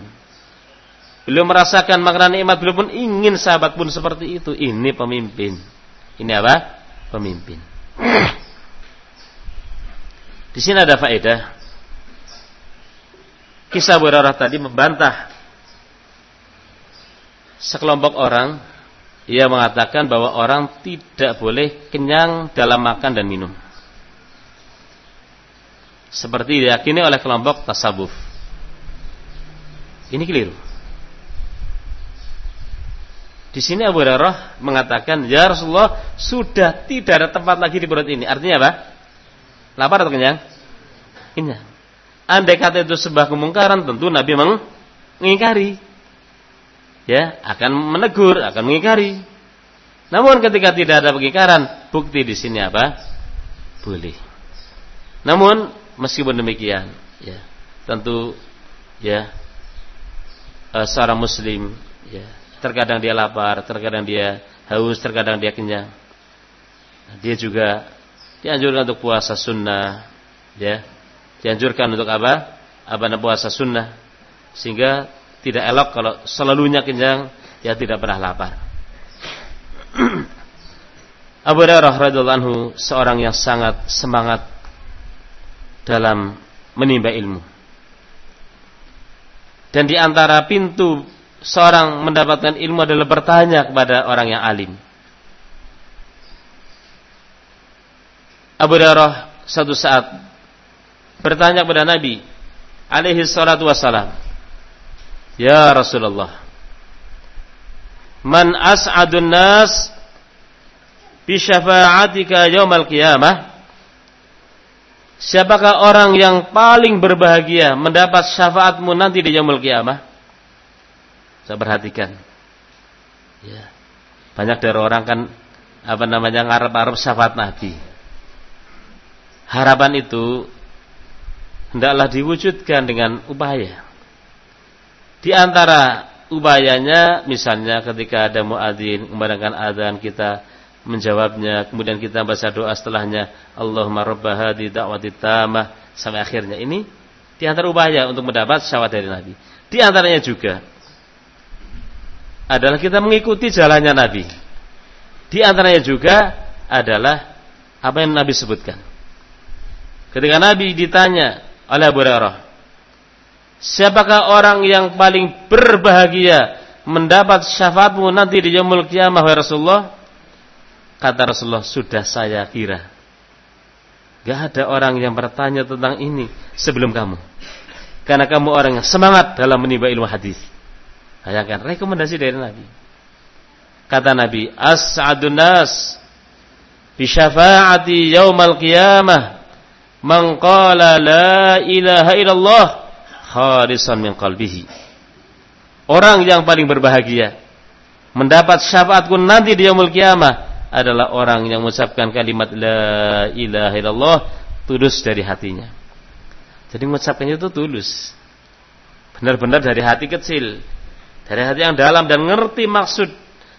Beliau merasakan makanan nikmat, beliau pun ingin sahabat pun seperti itu. Ini pemimpin. Ini apa? Pemimpin. Di sini ada faedah. Kisah Burairah tadi membantah sekelompok orang ia mengatakan bahwa orang tidak boleh kenyang dalam makan dan minum seperti diyakini oleh kelompok tasawuf. Ini keliru. Di sini Abu Hurairah mengatakan, "Ya Rasulullah, sudah tidak ada tempat lagi di perut ini." Artinya apa? Lapar atau kenyang? Kenyang. Andai kata itu sebuah kemungkaran, tentu Nabi mengingkari. Ya, akan menegur, akan mengingkari. Namun ketika tidak ada pengingkaran, bukti di sini apa? Boleh. Namun meskipun demikian ya. Tentu ya uh, seorang muslim ya terkadang dia lapar terkadang dia haus terkadang dia kenyang. Dia juga dianjurkan untuk puasa sunnah ya. Dianjurkan untuk apa? Apa puasa sunnah. Sehingga tidak elok kalau selalunya kenyang ya tidak pernah lapar. (clears throat) Abu Hurairah radhiyallahu anhu seorang yang sangat semangat dalam menimba ilmu. Dan di antara pintu seorang mendapatkan ilmu adalah bertanya kepada orang yang alim. Abu Hurairah satu saat bertanya kepada Nabi alaihi salatu wassalam, "Ya Rasulullah, man as'adun nas bi syafa'atika yaumal qiyamah?" Siapakah orang yang paling berbahagia mendapat syafaatmu nanti di yaumul kiamah? Saya perhatikan. Ya. Banyak dari orang kan apa namanya ngarep-arep syafaat Nabi. Harapan itu hendaklah diwujudkan dengan upaya. Di antara upayanya misalnya ketika ada muadzin memandangkan adzan kita menjawabnya. Kemudian kita baca doa setelahnya. Allahumma rabbah hadi da'wati tamah. Sampai akhirnya. Ini di antara upaya untuk mendapat syafaat dari Nabi. Di antaranya juga adalah kita mengikuti jalannya Nabi. Di antaranya juga adalah apa yang Nabi sebutkan. Ketika Nabi ditanya oleh Abu Hurairah siapakah orang yang paling berbahagia mendapat syafaatmu nanti di yaumul kiamah wahai Rasulullah Kata Rasulullah, sudah saya kira. Gak ada orang yang bertanya tentang ini sebelum kamu. Karena kamu orang yang semangat dalam menimba ilmu hadis. Bayangkan rekomendasi dari Nabi. Kata Nabi, As'adun nas bi syafaati yaumal qiyamah man qala la ilaha illallah khalisan min qalbihi. Orang yang paling berbahagia mendapat syafaatku nanti di yaumul qiyamah adalah orang yang mengucapkan kalimat la ilaha illallah tulus dari hatinya. Jadi mengucapkannya itu tulus. Benar-benar dari hati kecil, dari hati yang dalam dan ngerti maksud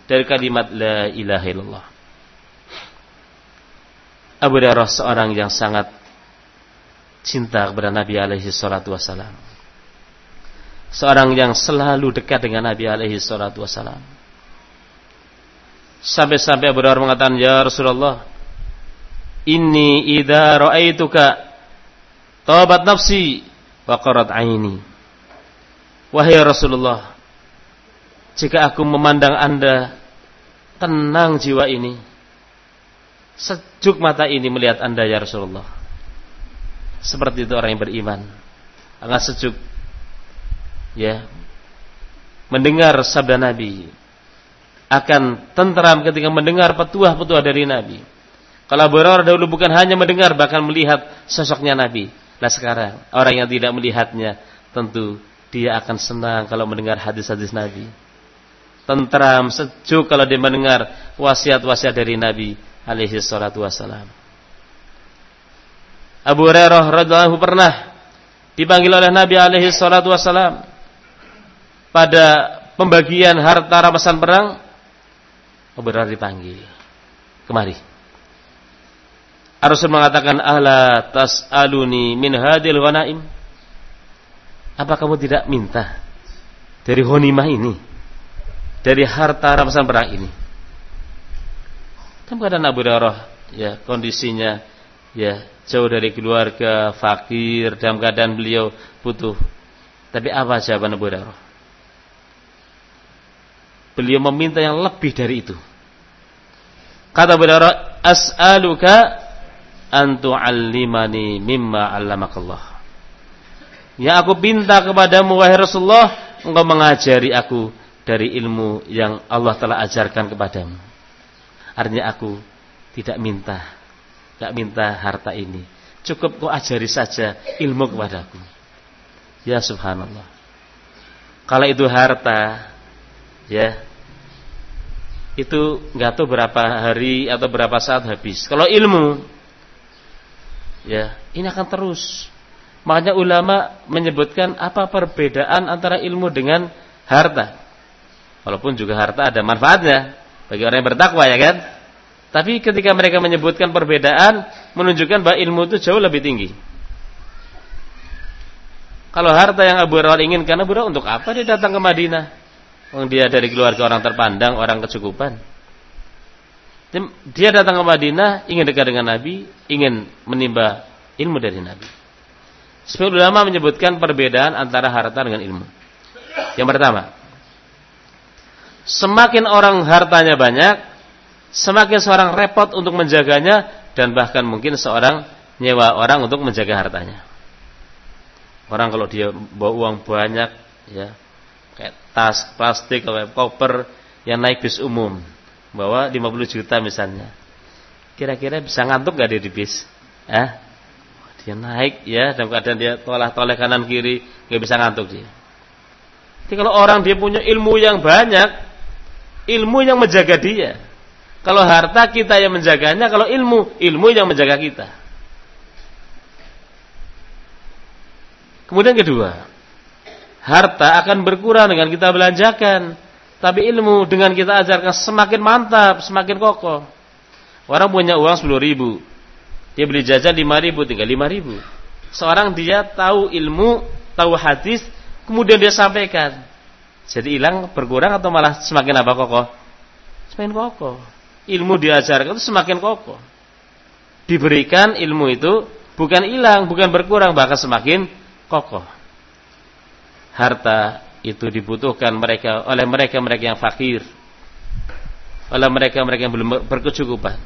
dari kalimat la ilaha illallah. Abu Hurairah seorang yang sangat cinta kepada Nabi alaihi salatu wasalam. Seorang yang selalu dekat dengan Nabi alaihi salatu wasalam. Sampai-sampai Abu Hurairah mengatakan, "Ya Rasulullah, inni idza ra'aituka tabat nafsi wa qarat aini." Wahai Rasulullah, jika aku memandang Anda tenang jiwa ini, sejuk mata ini melihat Anda ya Rasulullah. Seperti itu orang yang beriman. Sangat sejuk. Ya. Mendengar sabda Nabi akan tentram ketika mendengar petuah-petuah dari Nabi. Kalau Abu dahulu bukan hanya mendengar bahkan melihat sosoknya Nabi. Nah sekarang orang yang tidak melihatnya tentu dia akan senang kalau mendengar hadis-hadis Nabi. Tentram, sejuk kalau dia mendengar wasiat-wasiat dari Nabi alaihi salatu wassalam. Abu Hurairah radhiyallahu pernah dipanggil oleh Nabi alaihi salatu wassalam pada pembagian harta rampasan perang Hurairah dipanggil. Kemari. Rasul mengatakan ahla tas'aluni min hadil ghanaim. Apa kamu tidak minta dari honimah ini? Dari harta rampasan perang ini? Kan keadaan Abu Hurairah ya kondisinya ya jauh dari keluarga, fakir, dalam keadaan beliau butuh. Tapi apa jawaban Abu Hurairah? Beliau meminta yang lebih dari itu. Kata Hurairah, "As'aluka an tu'allimani mimma 'allamakallah." Yang aku minta kepadamu wahai Rasulullah, engkau mengajari aku dari ilmu yang Allah telah ajarkan kepadamu. Artinya aku tidak minta, tidak minta harta ini. Cukup kau ajari saja ilmu kepadaku. Ya subhanallah. Kalau itu harta, ya itu nggak tahu berapa hari atau berapa saat habis. Kalau ilmu, ya ini akan terus. Makanya ulama menyebutkan apa perbedaan antara ilmu dengan harta. Walaupun juga harta ada manfaatnya bagi orang yang bertakwa ya kan. Tapi ketika mereka menyebutkan perbedaan menunjukkan bahwa ilmu itu jauh lebih tinggi. Kalau harta yang Abu Hurairah inginkan Abu Hurairah untuk apa dia datang ke Madinah? Oh, dia dari keluarga orang terpandang, orang kecukupan. Dia datang ke Madinah ingin dekat dengan Nabi, ingin menimba ilmu dari Nabi. Sebagian ulama menyebutkan perbedaan antara harta dengan ilmu. Yang pertama, semakin orang hartanya banyak, semakin seorang repot untuk menjaganya dan bahkan mungkin seorang nyewa orang untuk menjaga hartanya. Orang kalau dia bawa uang banyak, ya kayak tas plastik atau koper yang naik bis umum. Bawa 50 juta misalnya. Kira-kira bisa ngantuk gak dia di bis? Eh dia naik ya. Dalam keadaan dia tolak toleh kanan kiri gak bisa ngantuk dia. Jadi kalau orang dia punya ilmu yang banyak ilmu yang menjaga dia. Kalau harta kita yang menjaganya kalau ilmu ilmu yang menjaga kita. Kemudian kedua harta akan berkurang dengan kita belanjakan. Tapi ilmu dengan kita ajarkan semakin mantap, semakin kokoh. Orang punya uang 10 ribu. Dia beli jajan 5 ribu, tinggal 5 ribu. Seorang dia tahu ilmu, tahu hadis, kemudian dia sampaikan. Jadi hilang, berkurang atau malah semakin apa kokoh? Semakin kokoh. Ilmu diajarkan itu semakin kokoh. Diberikan ilmu itu bukan hilang, bukan berkurang, bahkan semakin kokoh harta itu dibutuhkan mereka oleh mereka-mereka yang fakir. Oleh mereka-mereka yang belum berkecukupan.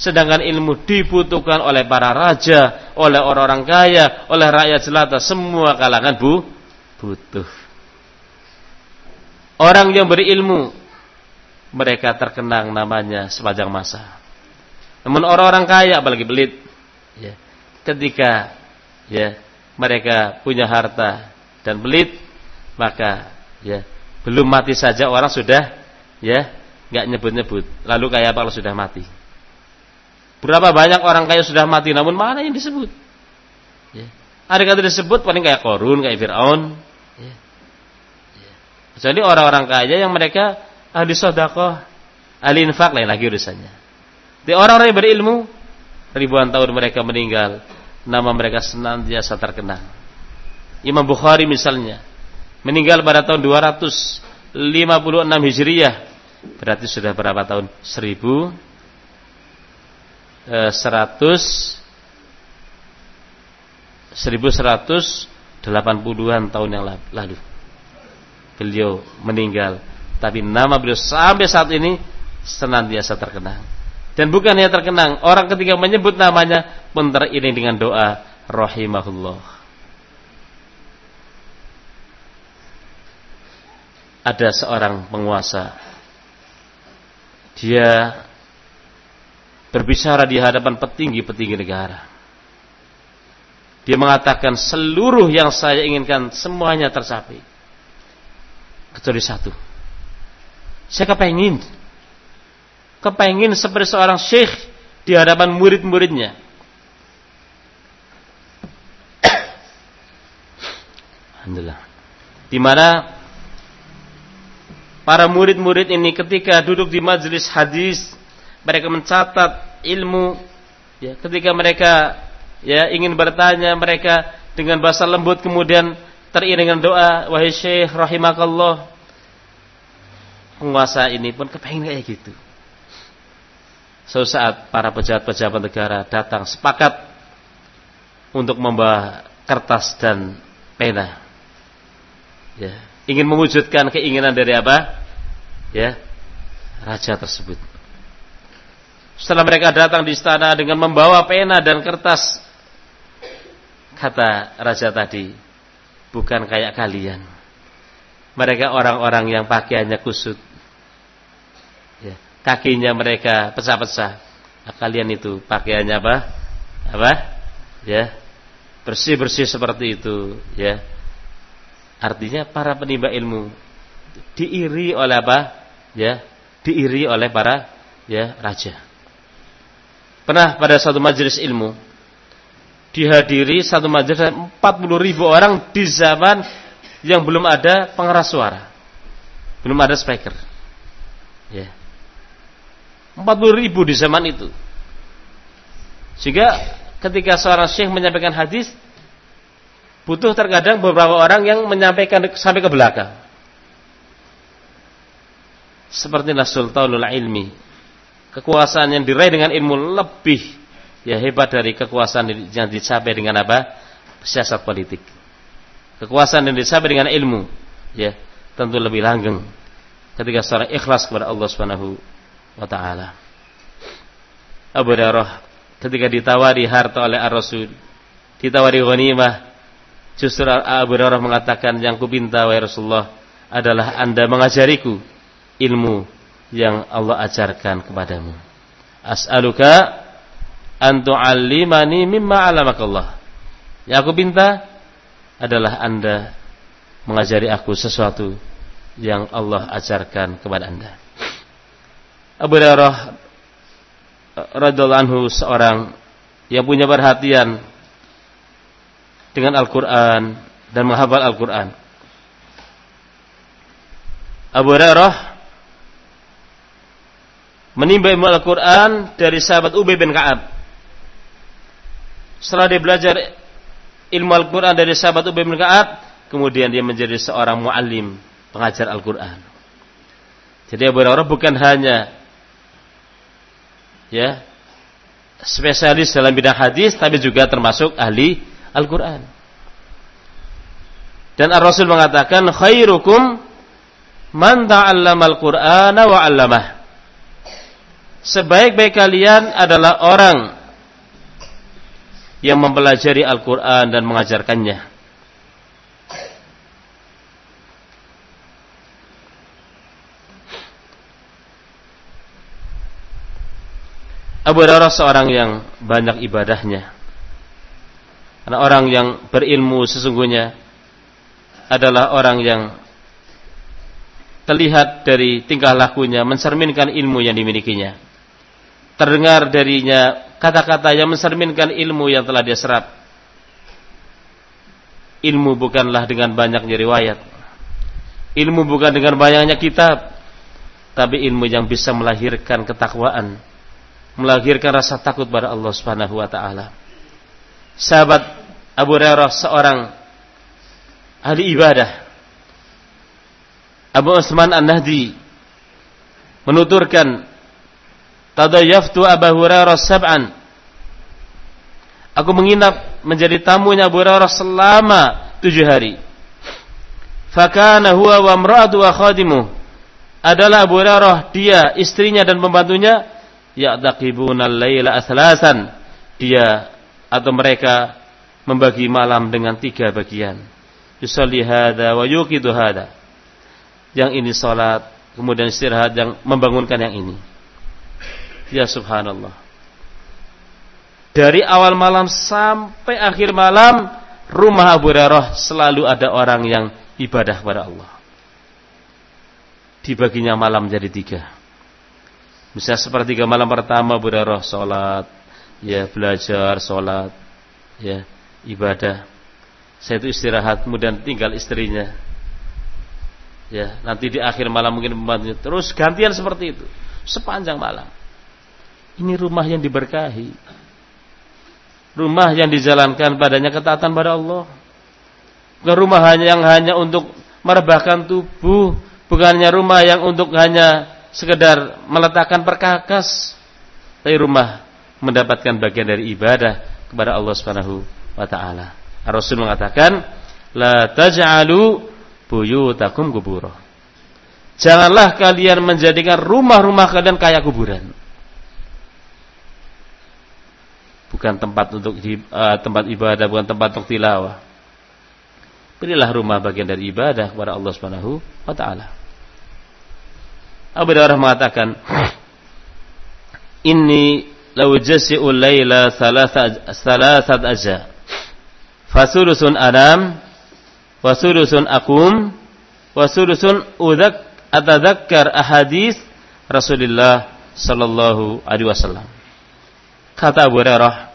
Sedangkan ilmu dibutuhkan oleh para raja oleh orang-orang kaya oleh rakyat jelata semua kalangan bu butuh. Orang yang berilmu mereka terkenang namanya sepanjang masa. Namun orang-orang kaya apalagi belit ya, ketika ya mereka punya harta dan belit maka ya belum mati saja orang sudah ya nggak nyebut-nyebut lalu kayak apa kalau sudah mati berapa banyak orang kaya sudah mati namun mana yang disebut ya. ada kata disebut paling kayak korun kayak Fir'aun Kecuali orang-orang kaya yang mereka ahli sodakoh, ahli infak lain lagi urusannya. Di orang-orang yang berilmu, ribuan tahun mereka meninggal, nama mereka senantiasa terkenang. Imam Bukhari misalnya, meninggal pada tahun 256 Hijriah, berarti sudah berapa tahun? 1000 100 1180-an tahun yang lalu. Beliau meninggal, tapi nama beliau sampai saat ini senantiasa terkenang. Dan bukan hanya terkenang, orang ketika menyebut namanya pun teriring dengan doa rahimahullah. Ada seorang penguasa dia berbicara di hadapan petinggi-petinggi negara. Dia mengatakan seluruh yang saya inginkan semuanya tercapai. Kecuali satu. Saya kepengin. Kepengin seperti seorang syekh di hadapan murid-muridnya. (coughs) Alhamdulillah. Di mana para murid-murid ini ketika duduk di majelis hadis mereka mencatat ilmu. Ya ketika mereka ya ingin bertanya mereka dengan bahasa lembut kemudian teriring dengan doa wahai syekh rahimakallah. Penguasa ini pun kepengen kayak gitu. Suatu saat para pejabat-pejabat negara datang sepakat untuk membawa kertas dan pena. Ya ingin mewujudkan keinginan dari apa ya raja tersebut setelah mereka datang di istana dengan membawa pena dan kertas, kata raja tadi, bukan kayak kalian. Mereka orang-orang yang pakaiannya kusut. Ya, kakinya mereka pecah-pecah. Nah, kalian itu pakaiannya apa? Apa? Ya, bersih-bersih seperti itu. Ya, artinya para penimba ilmu diiri oleh apa? Ya, diiri oleh para ya raja. Pernah pada satu majelis ilmu dihadiri satu majelis 40 ribu orang di zaman yang belum ada pengeras suara, belum ada speaker. Ya. 40 ribu di zaman itu. Sehingga ketika seorang syekh menyampaikan hadis butuh terkadang beberapa orang yang menyampaikan sampai ke belakang. Seperti Sultanul Ilmi kekuasaan yang diraih dengan ilmu lebih ya hebat dari kekuasaan yang dicapai dengan apa? siasat politik. Kekuasaan yang dicapai dengan ilmu ya tentu lebih langgeng ketika seorang ikhlas kepada Allah Subhanahu wa taala. Abu Darah ketika ditawari harta oleh Ar-Rasul, ditawari ghanimah, justru Abu Darah mengatakan yang kupinta wahai Rasulullah adalah Anda mengajariku ilmu yang Allah ajarkan kepadamu. As'aluka an tu'allimani mimma 'allamakallah. Yang aku minta adalah Anda mengajari aku sesuatu yang Allah ajarkan kepada Anda. Abu Hurairah radhiyallahu anhu seorang yang punya perhatian dengan Al-Qur'an dan menghafal Al-Qur'an. Abu Hurairah menimba ilmu Al-Quran dari sahabat Ubay bin Ka'ab. Setelah dia belajar ilmu Al-Quran dari sahabat Ubay bin Ka'ab, kemudian dia menjadi seorang muallim, pengajar Al-Quran. Jadi Abu Hurairah bukan hanya ya spesialis dalam bidang hadis, tapi juga termasuk ahli Al-Quran. Dan Ar-Rasul mengatakan khairukum man ta'allama al-Qur'ana wa 'allamah sebaik-baik kalian adalah orang yang mempelajari Al-Quran dan mengajarkannya. Abu Hurairah seorang yang banyak ibadahnya. Karena orang yang berilmu sesungguhnya adalah orang yang terlihat dari tingkah lakunya mencerminkan ilmu yang dimilikinya terdengar darinya kata-kata yang mencerminkan ilmu yang telah dia serap. Ilmu bukanlah dengan banyaknya riwayat. Ilmu bukan dengan banyaknya kitab, tapi ilmu yang bisa melahirkan ketakwaan, melahirkan rasa takut pada Allah Subhanahu wa taala. Sahabat Abu Hurairah seorang ahli ibadah. Abu Utsman An-Nahdi menuturkan tadayaftu Abu Hurairah sab'an Aku menginap menjadi tamunya Abu Hurairah selama tujuh hari. Fakana huwa wa mra'atu wa khadimu. Adalah Abu Hurairah, dia, istrinya dan pembantunya ya'taqibuna al-laila aslasan. Dia atau mereka membagi malam dengan tiga bagian. Yusalli hadza wa yuqidu hadza. Yang ini salat, kemudian istirahat yang membangunkan yang ini. Ya subhanallah dari awal malam sampai akhir malam rumah Abu Hurairah selalu ada orang yang ibadah kepada Allah. Dibaginya malam jadi tiga. Bisa sepertiga malam pertama Abu Hurairah sholat, ya belajar sholat, ya ibadah. Saya itu istirahat, kemudian tinggal istrinya. Ya, nanti di akhir malam mungkin membantunya. Terus gantian seperti itu sepanjang malam. Ini rumah yang diberkahi rumah yang dijalankan padanya ketaatan pada Allah. Bukan rumah hanya yang hanya untuk merebahkan tubuh, bukannya rumah yang untuk hanya sekedar meletakkan perkakas, tapi rumah mendapatkan bagian dari ibadah kepada Allah Subhanahu wa taala. Rasul mengatakan, "La taj'alu buyutakum kubura." Janganlah kalian menjadikan rumah-rumah kalian kayak kuburan. Bukan tempat untuk uh, tempat ibadah, bukan tempat untuk tilawah. Berilah rumah bagian dari ibadah kepada Allah Subhanahu wa taala. Abu Dawud mengatakan, (clears throat) "Inni law jasi'ul laila salasat aja. Fasulusun anam, wasulusun akum, wasulusun udak atadzakkar ahadis Rasulullah sallallahu alaihi wasallam." Kata Abu Hurairah,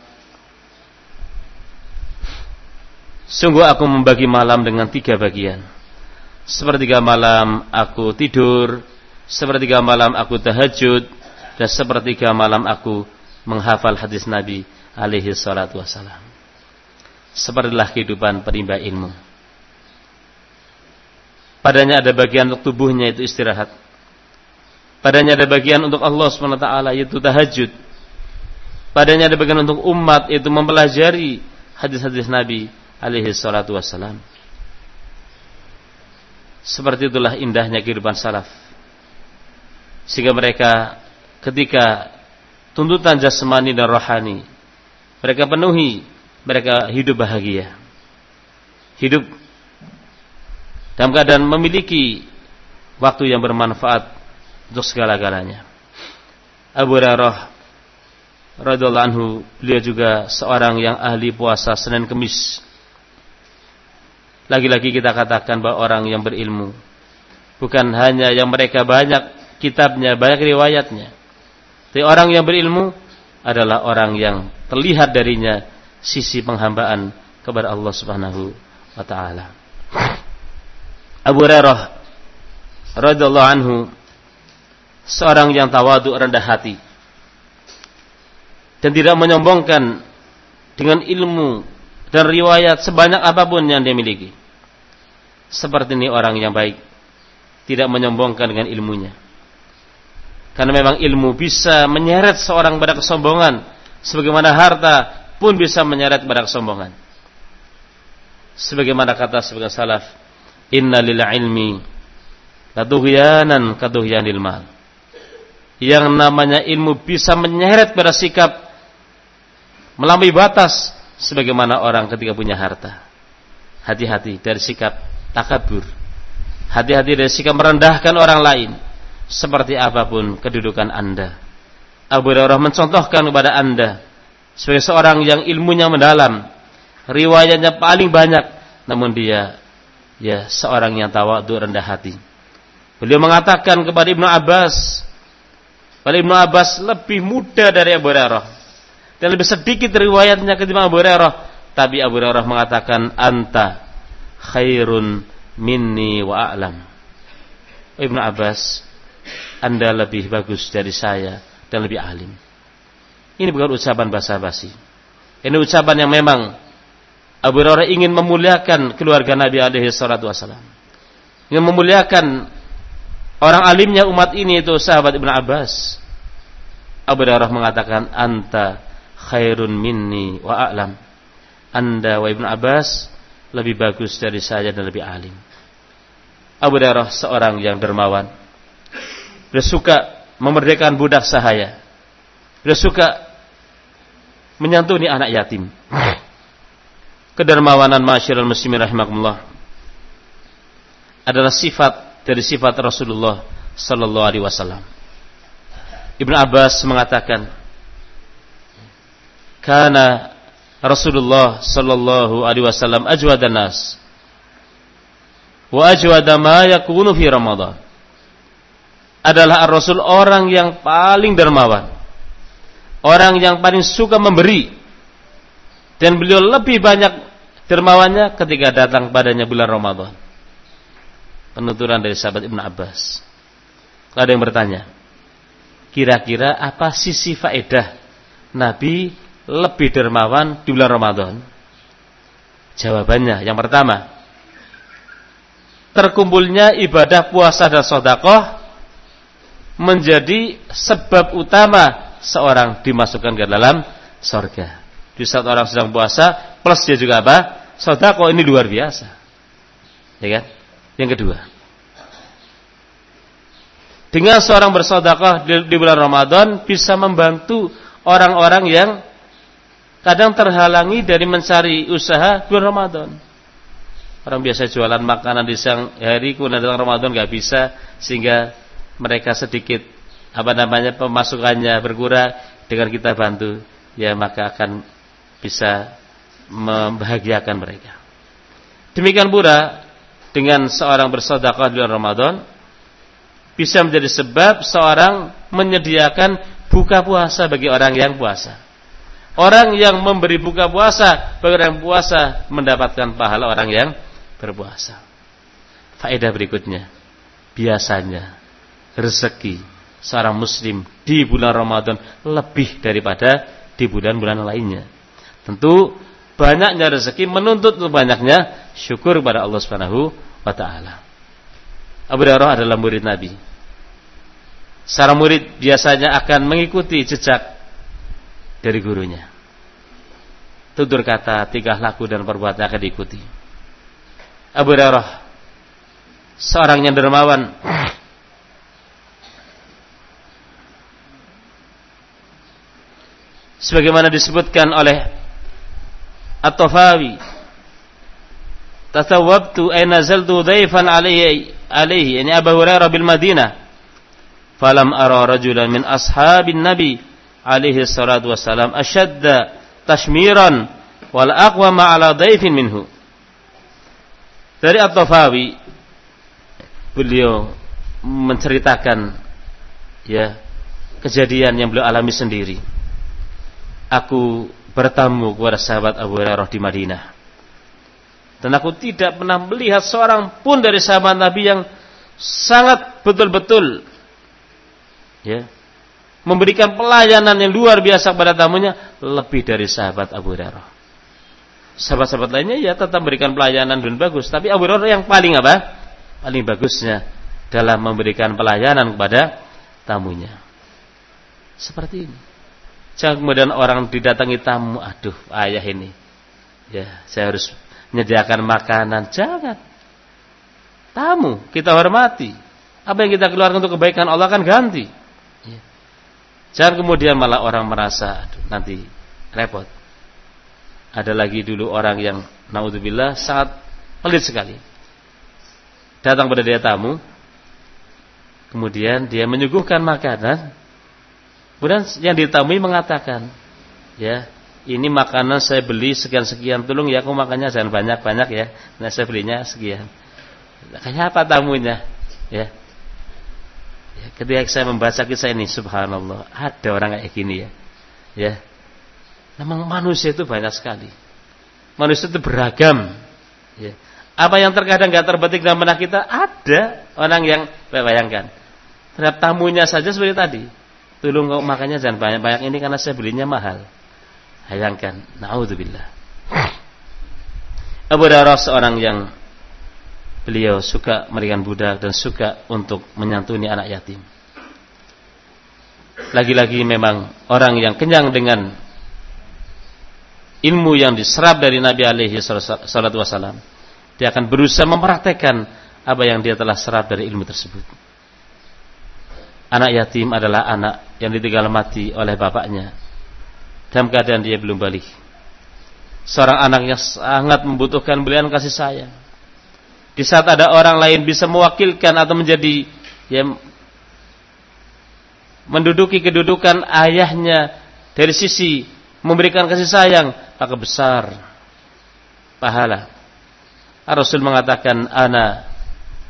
Sungguh aku membagi malam dengan tiga bagian. Sepertiga malam aku tidur, sepertiga malam aku tahajud, dan sepertiga malam aku menghafal hadis Nabi alaihi salatu wassalam. Sepertilah kehidupan perimba ilmu. Padanya ada bagian untuk tubuhnya itu istirahat. Padanya ada bagian untuk Allah SWT yaitu tahajud. Padanya ada bagian untuk umat itu mempelajari hadis-hadis Nabi alaihi salatu wassalam. Seperti itulah indahnya kehidupan salaf. Sehingga mereka ketika tuntutan jasmani dan rohani mereka penuhi, mereka hidup bahagia. Hidup dalam keadaan memiliki waktu yang bermanfaat untuk segala-galanya. Abu Hurairah radhiyallahu anhu beliau juga seorang yang ahli puasa Senin Kemis. Lagi-lagi kita katakan bahwa orang yang berilmu bukan hanya yang mereka banyak kitabnya, banyak riwayatnya. Tapi orang yang berilmu adalah orang yang terlihat darinya sisi penghambaan kepada Allah Subhanahu wa taala. Abu Hurairah radhiyallahu anhu seorang yang tawadhu rendah hati dan tidak menyombongkan dengan ilmu dan riwayat sebanyak apa pun yang dia miliki. Seperti ini orang yang baik, tidak menyombongkan dengan ilmunya. Karena memang ilmu bisa menyeret seorang pada kesombongan, sebagaimana harta pun bisa menyeret pada kesombongan. Sebagaimana kata sebagian salaf, Inna lil ilmi kaduhyanan kaduhyanil mal. Yang namanya ilmu bisa menyeret pada sikap melampaui batas sebagaimana orang ketika punya harta. Hati-hati dari sikap takabur. Hati-hati dari sikap merendahkan orang lain seperti apa pun kedudukan Anda. Abu Hurairah mencontohkan kepada Anda sebagai seorang yang ilmunya mendalam, riwayatnya paling banyak, namun dia ya seorang yang tawadhu rendah hati. Beliau mengatakan kepada Ibnu Abbas, pada Ibnu Abbas lebih muda dari Abu Hurairah dan lebih sedikit riwayatnya ketimbang Abu Hurairah tapi Abu Hurairah mengatakan anta khairun minni wa a'lam oh, Ibnu Abbas, Anda lebih bagus dari saya dan lebih alim. Ini bukan ucapan basa-basi. Ini ucapan yang memang Abu Hurairah ingin memuliakan keluarga Nabi alaihi salatu wasallam. Ingin memuliakan orang alimnya umat ini itu sahabat Ibnu Abbas. Abu Hurairah mengatakan anta khairun minni wa a'lam. Anda wa Ibnu Abbas lebih bagus dari saya dan lebih alim. Abu Hurairah seorang yang dermawan. Dia suka memerdekakan budak sahaya. Dia suka menyantuni anak yatim. Kedermawanan masyarakat muslimin rahimakumullah adalah sifat dari sifat Rasulullah sallallahu alaihi wasallam. Ibnu Abbas mengatakan, "Kana Rasulullah sallallahu alaihi wasallam ajwadan nas wa ajwada ma yakunu fi Ramadan." Adalah Rasul orang yang paling dermawan. Orang yang paling suka memberi dan beliau lebih banyak dermawannya ketika datang padanya bulan Ramadan. Penuturan dari sahabat Ibn Abbas. Ada yang bertanya, kira-kira apa sisi faedah Nabi lebih dermawan di bulan Ramadan? Jawabannya, yang pertama, terkumpulnya ibadah puasa dan sodakoh menjadi sebab utama seorang dimasukkan ke dalam sorga. Di saat orang sedang puasa, plus dia juga apa? Sodako ini luar biasa. Ya kan? Yang kedua. Dengan seorang bersodakoh di, di bulan Ramadan bisa membantu orang-orang yang kadang terhalangi dari mencari usaha bulan Ramadan. Orang biasa jualan makanan di siang hari kemudian datang Ramadan nggak bisa sehingga mereka sedikit apa namanya pemasukannya berkurang dengan kita bantu ya maka akan bisa membahagiakan mereka. Demikian pula dengan seorang bersedekah di bulan Ramadan bisa menjadi sebab seorang menyediakan buka puasa bagi orang yang puasa. Orang yang memberi buka puasa bagi orang puasa mendapatkan pahala orang yang berpuasa. Faedah berikutnya, biasanya rezeki seorang muslim di bulan Ramadan lebih daripada di bulan-bulan lainnya. Tentu banyaknya rezeki menuntut banyaknya syukur kepada Allah Subhanahu wa taala. Abu Hurairah adalah murid Nabi. Seorang murid biasanya akan mengikuti jejak dari gurunya. Tutur kata, tingkah laku dan perbuatan akan diikuti. Abu Hurairah seorang yang dermawan sebagaimana disebutkan oleh At-Tafawi Tatawabtu ay nazaltu dhaifan alaihi alaihi yani Abu Hurairah bil Madinah falam ara rajulan min ashabin nabi alaihi salatu wassalam ashadda tashmiran wal aqwa ma'ala dhaifin minhu dari At-Tafawi beliau menceritakan ya kejadian yang beliau alami sendiri aku bertamu kepada sahabat Abu Hurairah di Madinah. Dan aku tidak pernah melihat seorang pun dari sahabat Nabi yang sangat betul-betul ya, memberikan pelayanan yang luar biasa kepada tamunya lebih dari sahabat Abu Hurairah. Sahabat-sahabat lainnya ya tetap memberikan pelayanan dan bagus, tapi Abu Hurairah yang paling apa? Paling bagusnya dalam memberikan pelayanan kepada tamunya. Seperti ini. Jangan kemudian orang didatangi tamu, aduh ayah ini. Ya, saya harus menyediakan makanan. Jangan. Tamu kita hormati. Apa yang kita keluarkan untuk kebaikan Allah akan ganti. Jangan kemudian malah orang merasa nanti repot. Ada lagi dulu orang yang naudzubillah sangat pelit sekali. Datang pada dia tamu, kemudian dia menyuguhkan makanan, Kemudian yang ditemui mengatakan, ya ini makanan saya beli sekian-sekian, tolong ya aku makannya jangan banyak-banyak ya. Nah saya belinya sekian. Kayak apa tamunya? Ya. Ketika saya membaca kisah ini, subhanallah, ada orang kayak gini ya. Ya. Memang manusia itu banyak sekali. Manusia itu beragam. Ya. Apa yang terkadang nggak terbetik dalam benak kita? Ada orang yang bayangkan. Terhadap tamunya saja seperti tadi. Tolong kau makannya jangan banyak-banyak ini karena saya belinya mahal. Bayangkan. Naudzubillah. Abu Darah seorang yang beliau suka memberikan budak dan suka untuk menyantuni anak yatim. Lagi-lagi memang orang yang kenyang dengan ilmu yang diserap dari Nabi alaihi salatu wasallam dia akan berusaha mempraktekkan apa yang dia telah serap dari ilmu tersebut. Anak yatim adalah anak yang ditinggal mati oleh bapaknya dalam keadaan dia belum balik. Seorang anak yang sangat membutuhkan belian kasih sayang. Di saat ada orang lain bisa mewakilkan atau menjadi yang menduduki kedudukan ayahnya dari sisi memberikan kasih sayang, maka besar pahala Rasul mengatakan ana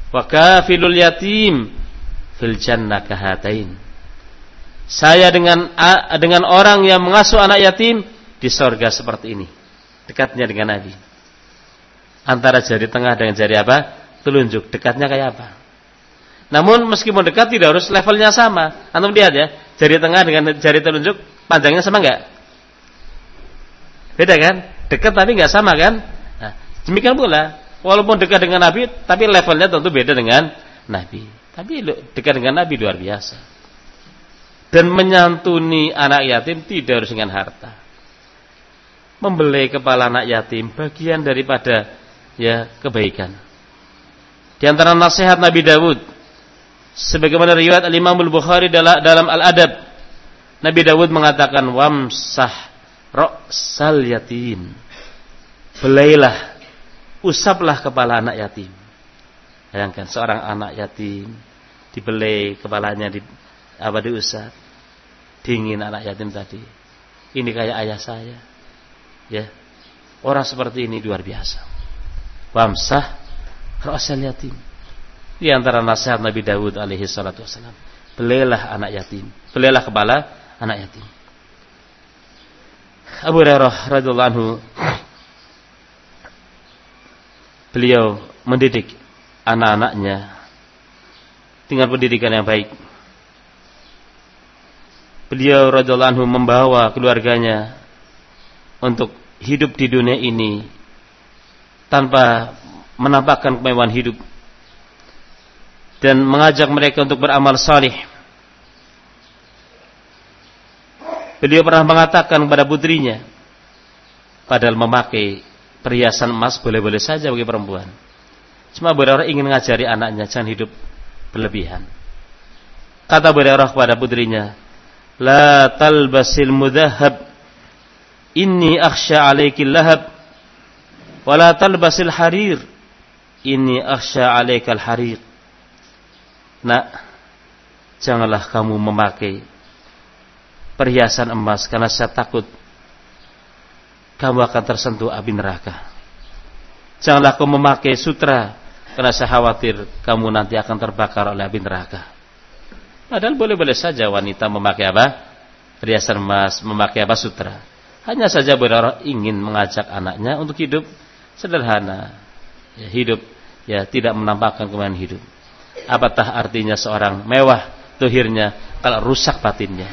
wa kafilul yatim fil jannah kahatain. Saya dengan dengan orang yang mengasuh anak yatim di sorga seperti ini. Dekatnya dengan Nabi. Antara jari tengah dengan jari apa? Telunjuk. Dekatnya kayak apa? Namun meskipun dekat tidak harus levelnya sama. Antum lihat ya, jari tengah dengan jari telunjuk panjangnya sama enggak? Beda kan? Dekat tapi enggak sama kan? Nah, demikian pula Walaupun dekat dengan Nabi, tapi levelnya tentu beda dengan Nabi. Tapi dekat dengan Nabi luar biasa. Dan menyantuni anak yatim tidak harus dengan harta. Membelai kepala anak yatim bagian daripada ya kebaikan. Di antara nasihat Nabi Dawud sebagaimana riwayat Al-Imam Al-Bukhari dalam Al-Adab Nabi Dawud mengatakan wamsah ra'sal yatim. Belailah usaplah kepala anak yatim. Bayangkan seorang anak yatim dibelai kepalanya di apa diusap. Dingin anak yatim tadi. Ini kayak ayah saya. Ya. Orang seperti ini luar biasa. Wamsah ra'sal yatim. Di antara nasihat Nabi Dawud alaihi salatu wasalam. Belailah anak yatim. Belailah kepala anak yatim. Abu Hurairah radhiyallahu anhu beliau mendidik anak-anaknya dengan pendidikan yang baik. Beliau radhiyallahu anhu membawa keluarganya untuk hidup di dunia ini tanpa menampakkan kemewahan hidup dan mengajak mereka untuk beramal salih. Beliau pernah mengatakan kepada putrinya padahal memakai perhiasan emas boleh-boleh saja bagi perempuan. Cuma Burairah ingin mengajari anaknya jangan hidup berlebihan. Kata Burairah kepada putrinya, "La talbasil mudahab. Inni akhsha 'alaikil lahab. Wa la talbasil harir. Inni akhsha 'alaikal harir." Nak, janganlah kamu memakai perhiasan emas karena saya takut kamu akan tersentuh api neraka. Janganlah kau memakai sutra karena saya khawatir kamu nanti akan terbakar oleh api neraka. Padahal boleh-boleh saja wanita memakai apa? Perhiasan emas, memakai apa sutra. Hanya saja berorang ingin mengajak anaknya untuk hidup sederhana. Ya, hidup ya tidak menampakkan kemewahan hidup. Apatah artinya seorang mewah tuhirnya kalau rusak batinnya.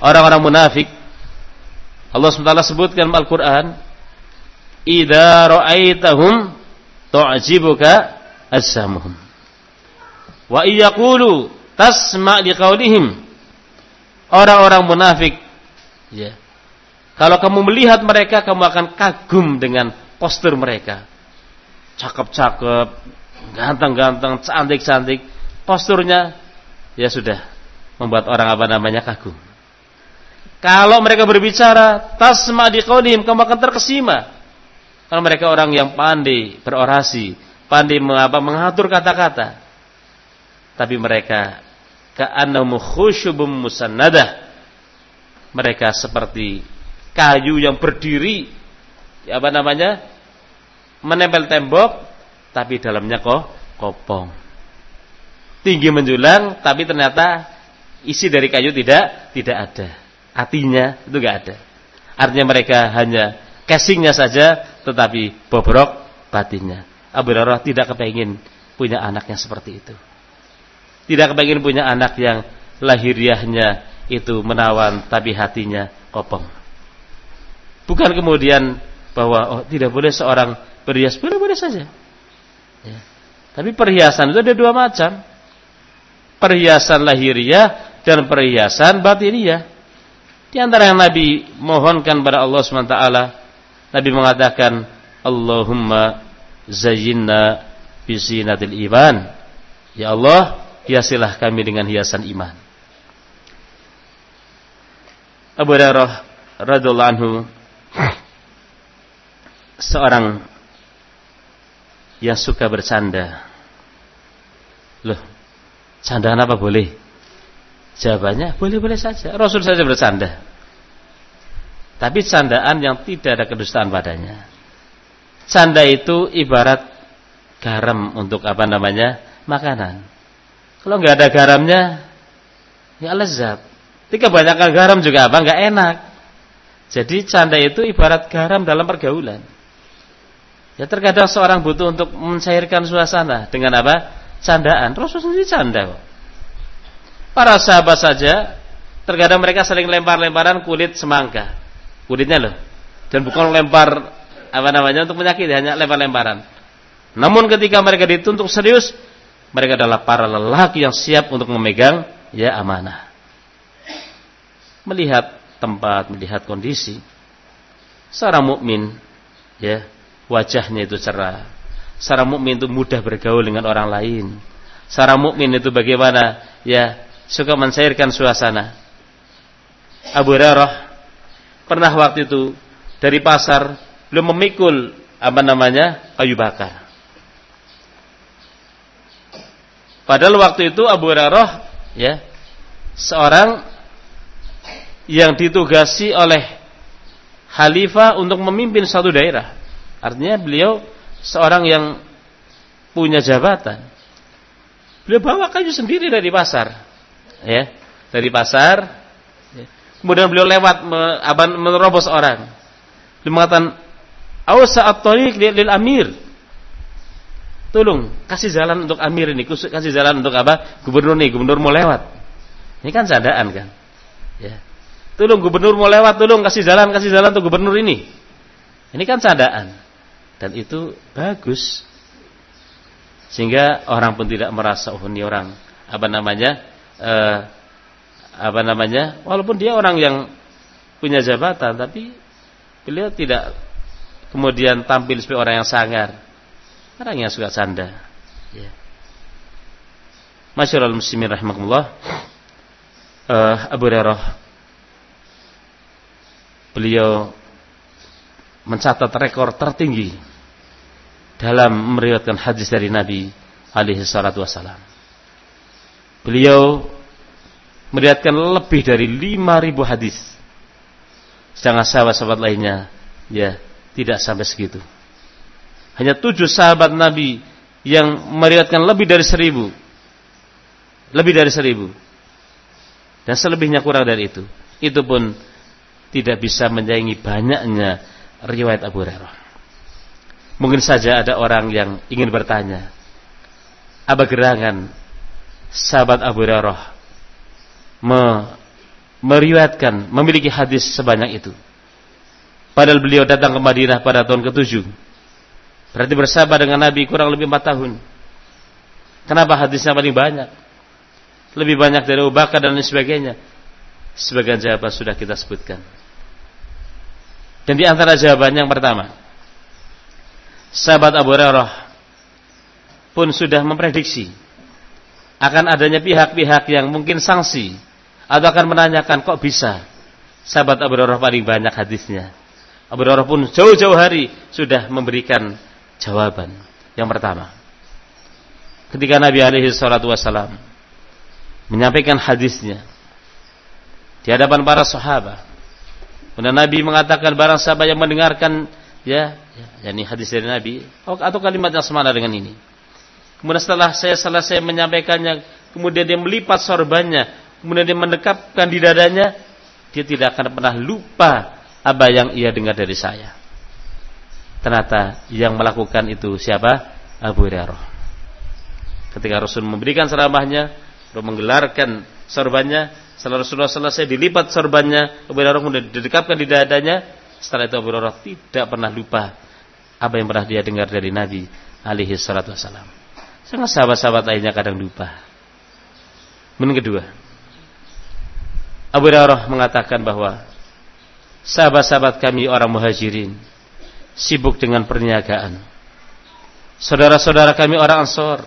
Orang-orang munafik Allah SWT sebutkan Al-Quran Idza ra'aitahum tu'jibuka assamuhum wa iyaqulu tasma' liqaulihim orang-orang munafik ya kalau kamu melihat mereka kamu akan kagum dengan postur mereka cakep-cakep ganteng-ganteng cantik-cantik posturnya ya sudah membuat orang apa namanya kagum kalau mereka berbicara, tasma di qaulihim, kamu akan terkesima. Kalau mereka orang yang pandai berorasi, pandai mengapa mengatur kata-kata. Tapi mereka ka'annahum khusyubum musannadah. Mereka seperti kayu yang berdiri apa namanya? menempel tembok tapi dalamnya kok kopong. Tinggi menjulang tapi ternyata isi dari kayu tidak tidak ada hatinya itu enggak ada. Artinya mereka hanya casingnya saja tetapi bobrok batinnya. Abu Hurairah tidak kepingin punya anak yang seperti itu. Tidak kepingin punya anak yang lahiriahnya itu menawan tapi hatinya kopong. Bukan kemudian bahwa oh tidak boleh seorang berhias, boleh-boleh saja. Ya. Tapi perhiasan itu ada dua macam. Perhiasan lahiriah dan perhiasan batiniah. Di antara yang Nabi mohonkan pada Allah SWT, Nabi mengatakan, Allahumma zayyinna bisinatil iman. Ya Allah, hiasilah kami dengan hiasan iman. Abu Hurairah radhiyallahu anhu seorang yang suka bercanda. Loh, candaan apa boleh? Jawabannya boleh-boleh saja. Rasul saja bercanda. Tapi candaan yang tidak ada kedustaan padanya. Canda itu ibarat garam untuk apa namanya? makanan. Kalau nggak ada garamnya, ya lezat. Tapi kebanyakan garam juga apa? nggak enak. Jadi canda itu ibarat garam dalam pergaulan. Ya terkadang seorang butuh untuk mencairkan suasana dengan apa? Candaan. Rasul sendiri canda Para sahabat saja terkadang mereka saling lempar-lemparan kulit semangka. Kulitnya loh. Dan bukan lempar apa namanya untuk menyakiti, hanya lempar-lemparan. Namun ketika mereka dituntut serius, mereka adalah para lelaki yang siap untuk memegang ya amanah. Melihat tempat, melihat kondisi. Seorang mukmin ya wajahnya itu cerah. Seorang mukmin itu mudah bergaul dengan orang lain. Seorang mukmin itu bagaimana? Ya, suka mencairkan suasana. Abu Hurairah pernah waktu itu dari pasar belum memikul apa namanya? kayu bakar. Padahal waktu itu Abu Hurairah ya seorang yang ditugasi oleh khalifah untuk memimpin satu daerah. Artinya beliau seorang yang punya jabatan. Beliau bawa kayu sendiri dari pasar. Ya, dari pasar. Ya. Kemudian beliau lewat menerobos orang. Beliau mengatakan, "Ausa at-tariq lil amir." Tolong kasih jalan untuk amir ini, kasih jalan untuk apa? Gubernur nih, gubernur mau lewat. Ini kan sadaan kan? Ya. Tolong gubernur mau lewat, tolong kasih jalan, kasih jalan untuk gubernur ini. Ini kan sadaan dan itu bagus. Sehingga orang pun tidak merasa oh ini orang apa namanya eh, apa namanya walaupun dia orang yang punya jabatan tapi beliau tidak kemudian tampil sebagai orang yang sangar. Orang yang suka canda. Ya. Masyarul muslimin rahimakumullah. Uh, Abu Hurairah beliau mencatat rekor tertinggi dalam meriwayatkan hadis dari Nabi alaihi salatu wasalam. Beliau meriwayatkan lebih dari 5000 hadis. Sedangkan sahabat-sahabat lainnya ya tidak sampai segitu. Hanya tujuh sahabat Nabi yang meriwayatkan lebih dari seribu. Lebih dari seribu. Dan selebihnya kurang dari itu. Itu pun tidak bisa menyaingi banyaknya riwayat Abu Hurairah. Mungkin saja ada orang yang ingin bertanya, apa gerangan sahabat Abu Hurairah me meriwayatkan memiliki hadis sebanyak itu? Padahal beliau datang ke Madinah pada tahun ke-7. Berarti bersahabat dengan Nabi kurang lebih 4 tahun. Kenapa hadisnya paling banyak? Lebih banyak dari Abu Bakar dan lain sebagainya. Sebagian jawaban sudah kita sebutkan. Dan di antara jawabannya yang pertama, sahabat Abu Hurairah pun sudah memprediksi akan adanya pihak-pihak yang mungkin sanksi atau akan menanyakan kok bisa sahabat Abu Hurairah paling banyak hadisnya. Abu Hurairah pun jauh-jauh hari sudah memberikan jawaban. Yang pertama, ketika Nabi alaihi salatu wasalam menyampaikan hadisnya di hadapan para sahabat Kemudian Nabi mengatakan barang siapa yang mendengarkan ya, ya ini hadis dari Nabi atau kalimat yang semana dengan ini. Kemudian setelah saya selesai menyampaikannya, kemudian dia melipat sorbannya, kemudian dia mendekapkan di dadanya, dia tidak akan pernah lupa apa yang ia dengar dari saya. Ternyata yang melakukan itu siapa? Abu Hurairah. Ketika Rasul memberikan serabahnya, Rasul menggelarkan sorbannya, setelah Rasulullah selesai dilipat sorbannya, Abu Hurairah kemudian didekapkan di dadanya. Setelah itu Abu Hurairah tidak pernah lupa apa yang pernah dia dengar dari Nabi alaihi salatu wasalam. Sangat sahabat-sahabat lainnya kadang lupa. Menurut kedua, Abu Hurairah mengatakan bahwa sahabat-sahabat kami orang muhajirin sibuk dengan perniagaan. Saudara-saudara kami orang Ansor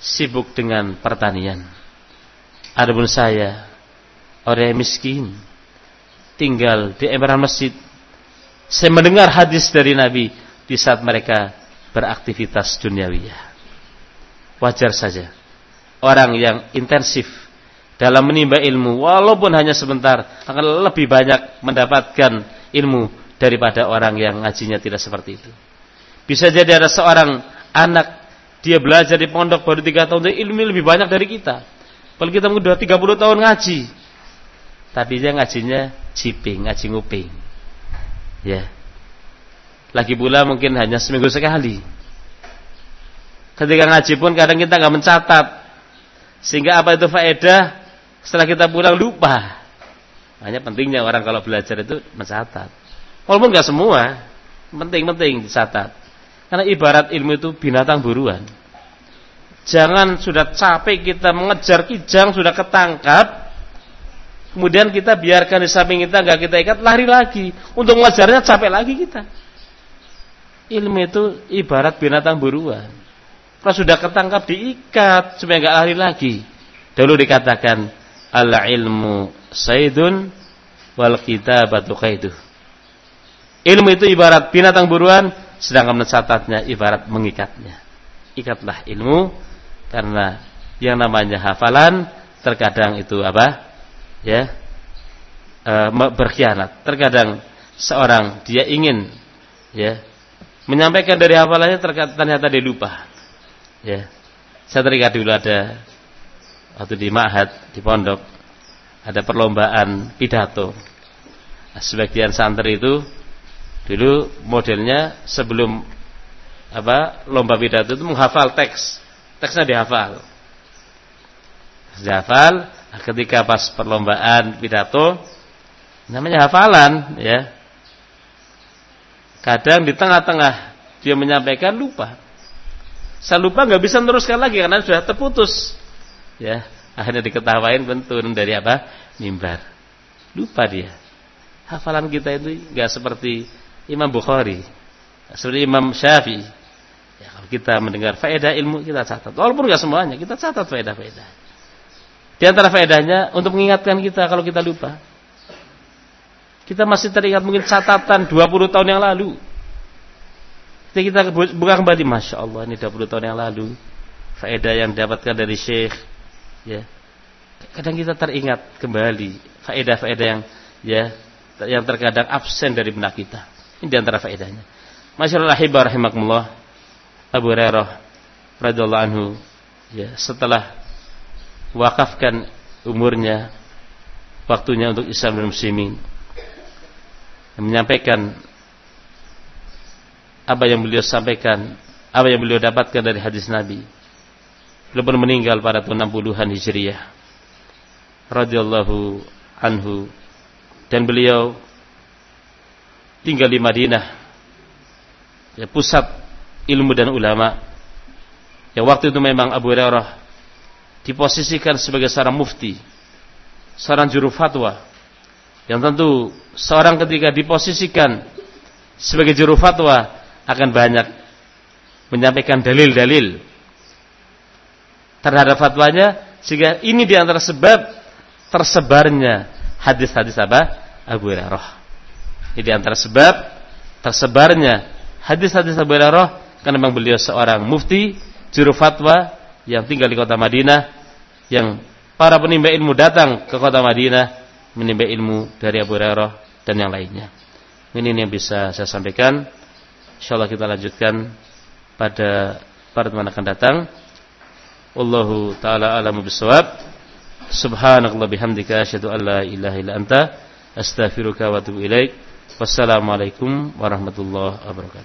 sibuk dengan pertanian. Adapun saya orang yang miskin tinggal di emperan masjid. Saya mendengar hadis dari Nabi di saat mereka beraktivitas duniawiyah. Wajar saja orang yang intensif dalam menimba ilmu walaupun hanya sebentar akan lebih banyak mendapatkan ilmu daripada orang yang ngajinya tidak seperti itu. Bisa jadi ada seorang anak dia belajar di pondok baru tiga tahun, ilmu lebih banyak dari kita. Kalau kita udah 30 tahun ngaji, tapi dia ngajinya ciping, ngaji nguping. Ya. Lagi pula mungkin hanya seminggu sekali. Ketika ngaji pun kadang kita nggak mencatat. Sehingga apa itu faedah setelah kita pulang lupa. Hanya pentingnya orang kalau belajar itu mencatat. Walaupun nggak semua, penting-penting dicatat. Karena ibarat ilmu itu binatang buruan. Jangan sudah capek kita mengejar kijang sudah ketangkap, kemudian kita biarkan di samping kita nggak kita ikat lari lagi. Untuk mengejarnya capek lagi kita. Ilmu itu ibarat binatang buruan. Kalau sudah ketangkap diikat supaya nggak lari lagi. Dulu dikatakan al ilmu saidun wal kitabatu qaiduh. Ilmu itu ibarat binatang buruan, sedangkan mencatatnya ibarat mengikatnya. Ikatlah ilmu karena yang namanya hafalan terkadang itu apa? Ya. E, berkhianat. Terkadang seorang dia ingin ya menyampaikan dari hafalannya ternyata dia lupa. Ya. Saya teringat dulu ada waktu di Ma'had di pondok ada perlombaan pidato. Nah, sebagian santri itu Dulu modelnya sebelum apa lomba pidato itu menghafal teks. Teksnya dihafal. Dihafal nah, ketika pas perlombaan pidato namanya hafalan ya. Kadang di tengah-tengah dia menyampaikan lupa. Saya lupa nggak bisa meneruskan lagi karena sudah terputus. Ya, akhirnya diketawain bentuk dari apa? Mimbar. Lupa dia. Hafalan kita itu nggak seperti Imam Bukhari, seperti Imam Syafi'i. Ya, kalau kita mendengar faedah ilmu kita catat. Walaupun nggak semuanya, kita catat faedah-faedah. Di antara faedahnya untuk mengingatkan kita kalau kita lupa. Kita masih teringat mungkin catatan 20 tahun yang lalu. Ketika kita buka kembali, Masya Allah ini 20 tahun yang lalu. Faedah yang didapatkan dari Syekh. Ya. Kadang kita teringat kembali faedah-faedah yang ya yang terkadang absen dari benak kita. Ini di antara faedahnya. Masyaallah ahibah rahimakumullah. Abu Hurairah radhiyallahu anhu ya setelah wakafkan umurnya waktunya untuk Islam dan muslimin. Menyampaikan apa yang beliau sampaikan apa yang beliau dapatkan dari hadis Nabi. Beliau pun meninggal pada tahun 60-an Hijriah. Radhiyallahu anhu. Dan beliau tinggal di Madinah. Ya, pusat ilmu dan ulama. Ya waktu itu memang Abu Hurairah diposisikan sebagai seorang mufti seorang juru fatwa yang tentu seorang ketika diposisikan sebagai juru fatwa akan banyak menyampaikan dalil-dalil terhadap fatwanya sehingga ini di antara sebab tersebarnya hadis-hadis apa? Abu Hurairah. Ini di antara sebab tersebarnya hadis-hadis Abu Hurairah karena memang beliau seorang mufti juru fatwa yang tinggal di kota Madinah yang para penimba ilmu datang ke kota Madinah menimba ilmu dari Abu Hurairah dan yang lainnya. Ini yang bisa saya sampaikan. Insyaallah kita lanjutkan pada pertemuan akan datang. Wallahu taala alamu bisawab. Subhanakallah bihamdika asyhadu an la ilaha illa anta astaghfiruka wa atubu ilaik. Wassalamualaikum warahmatullahi wabarakatuh.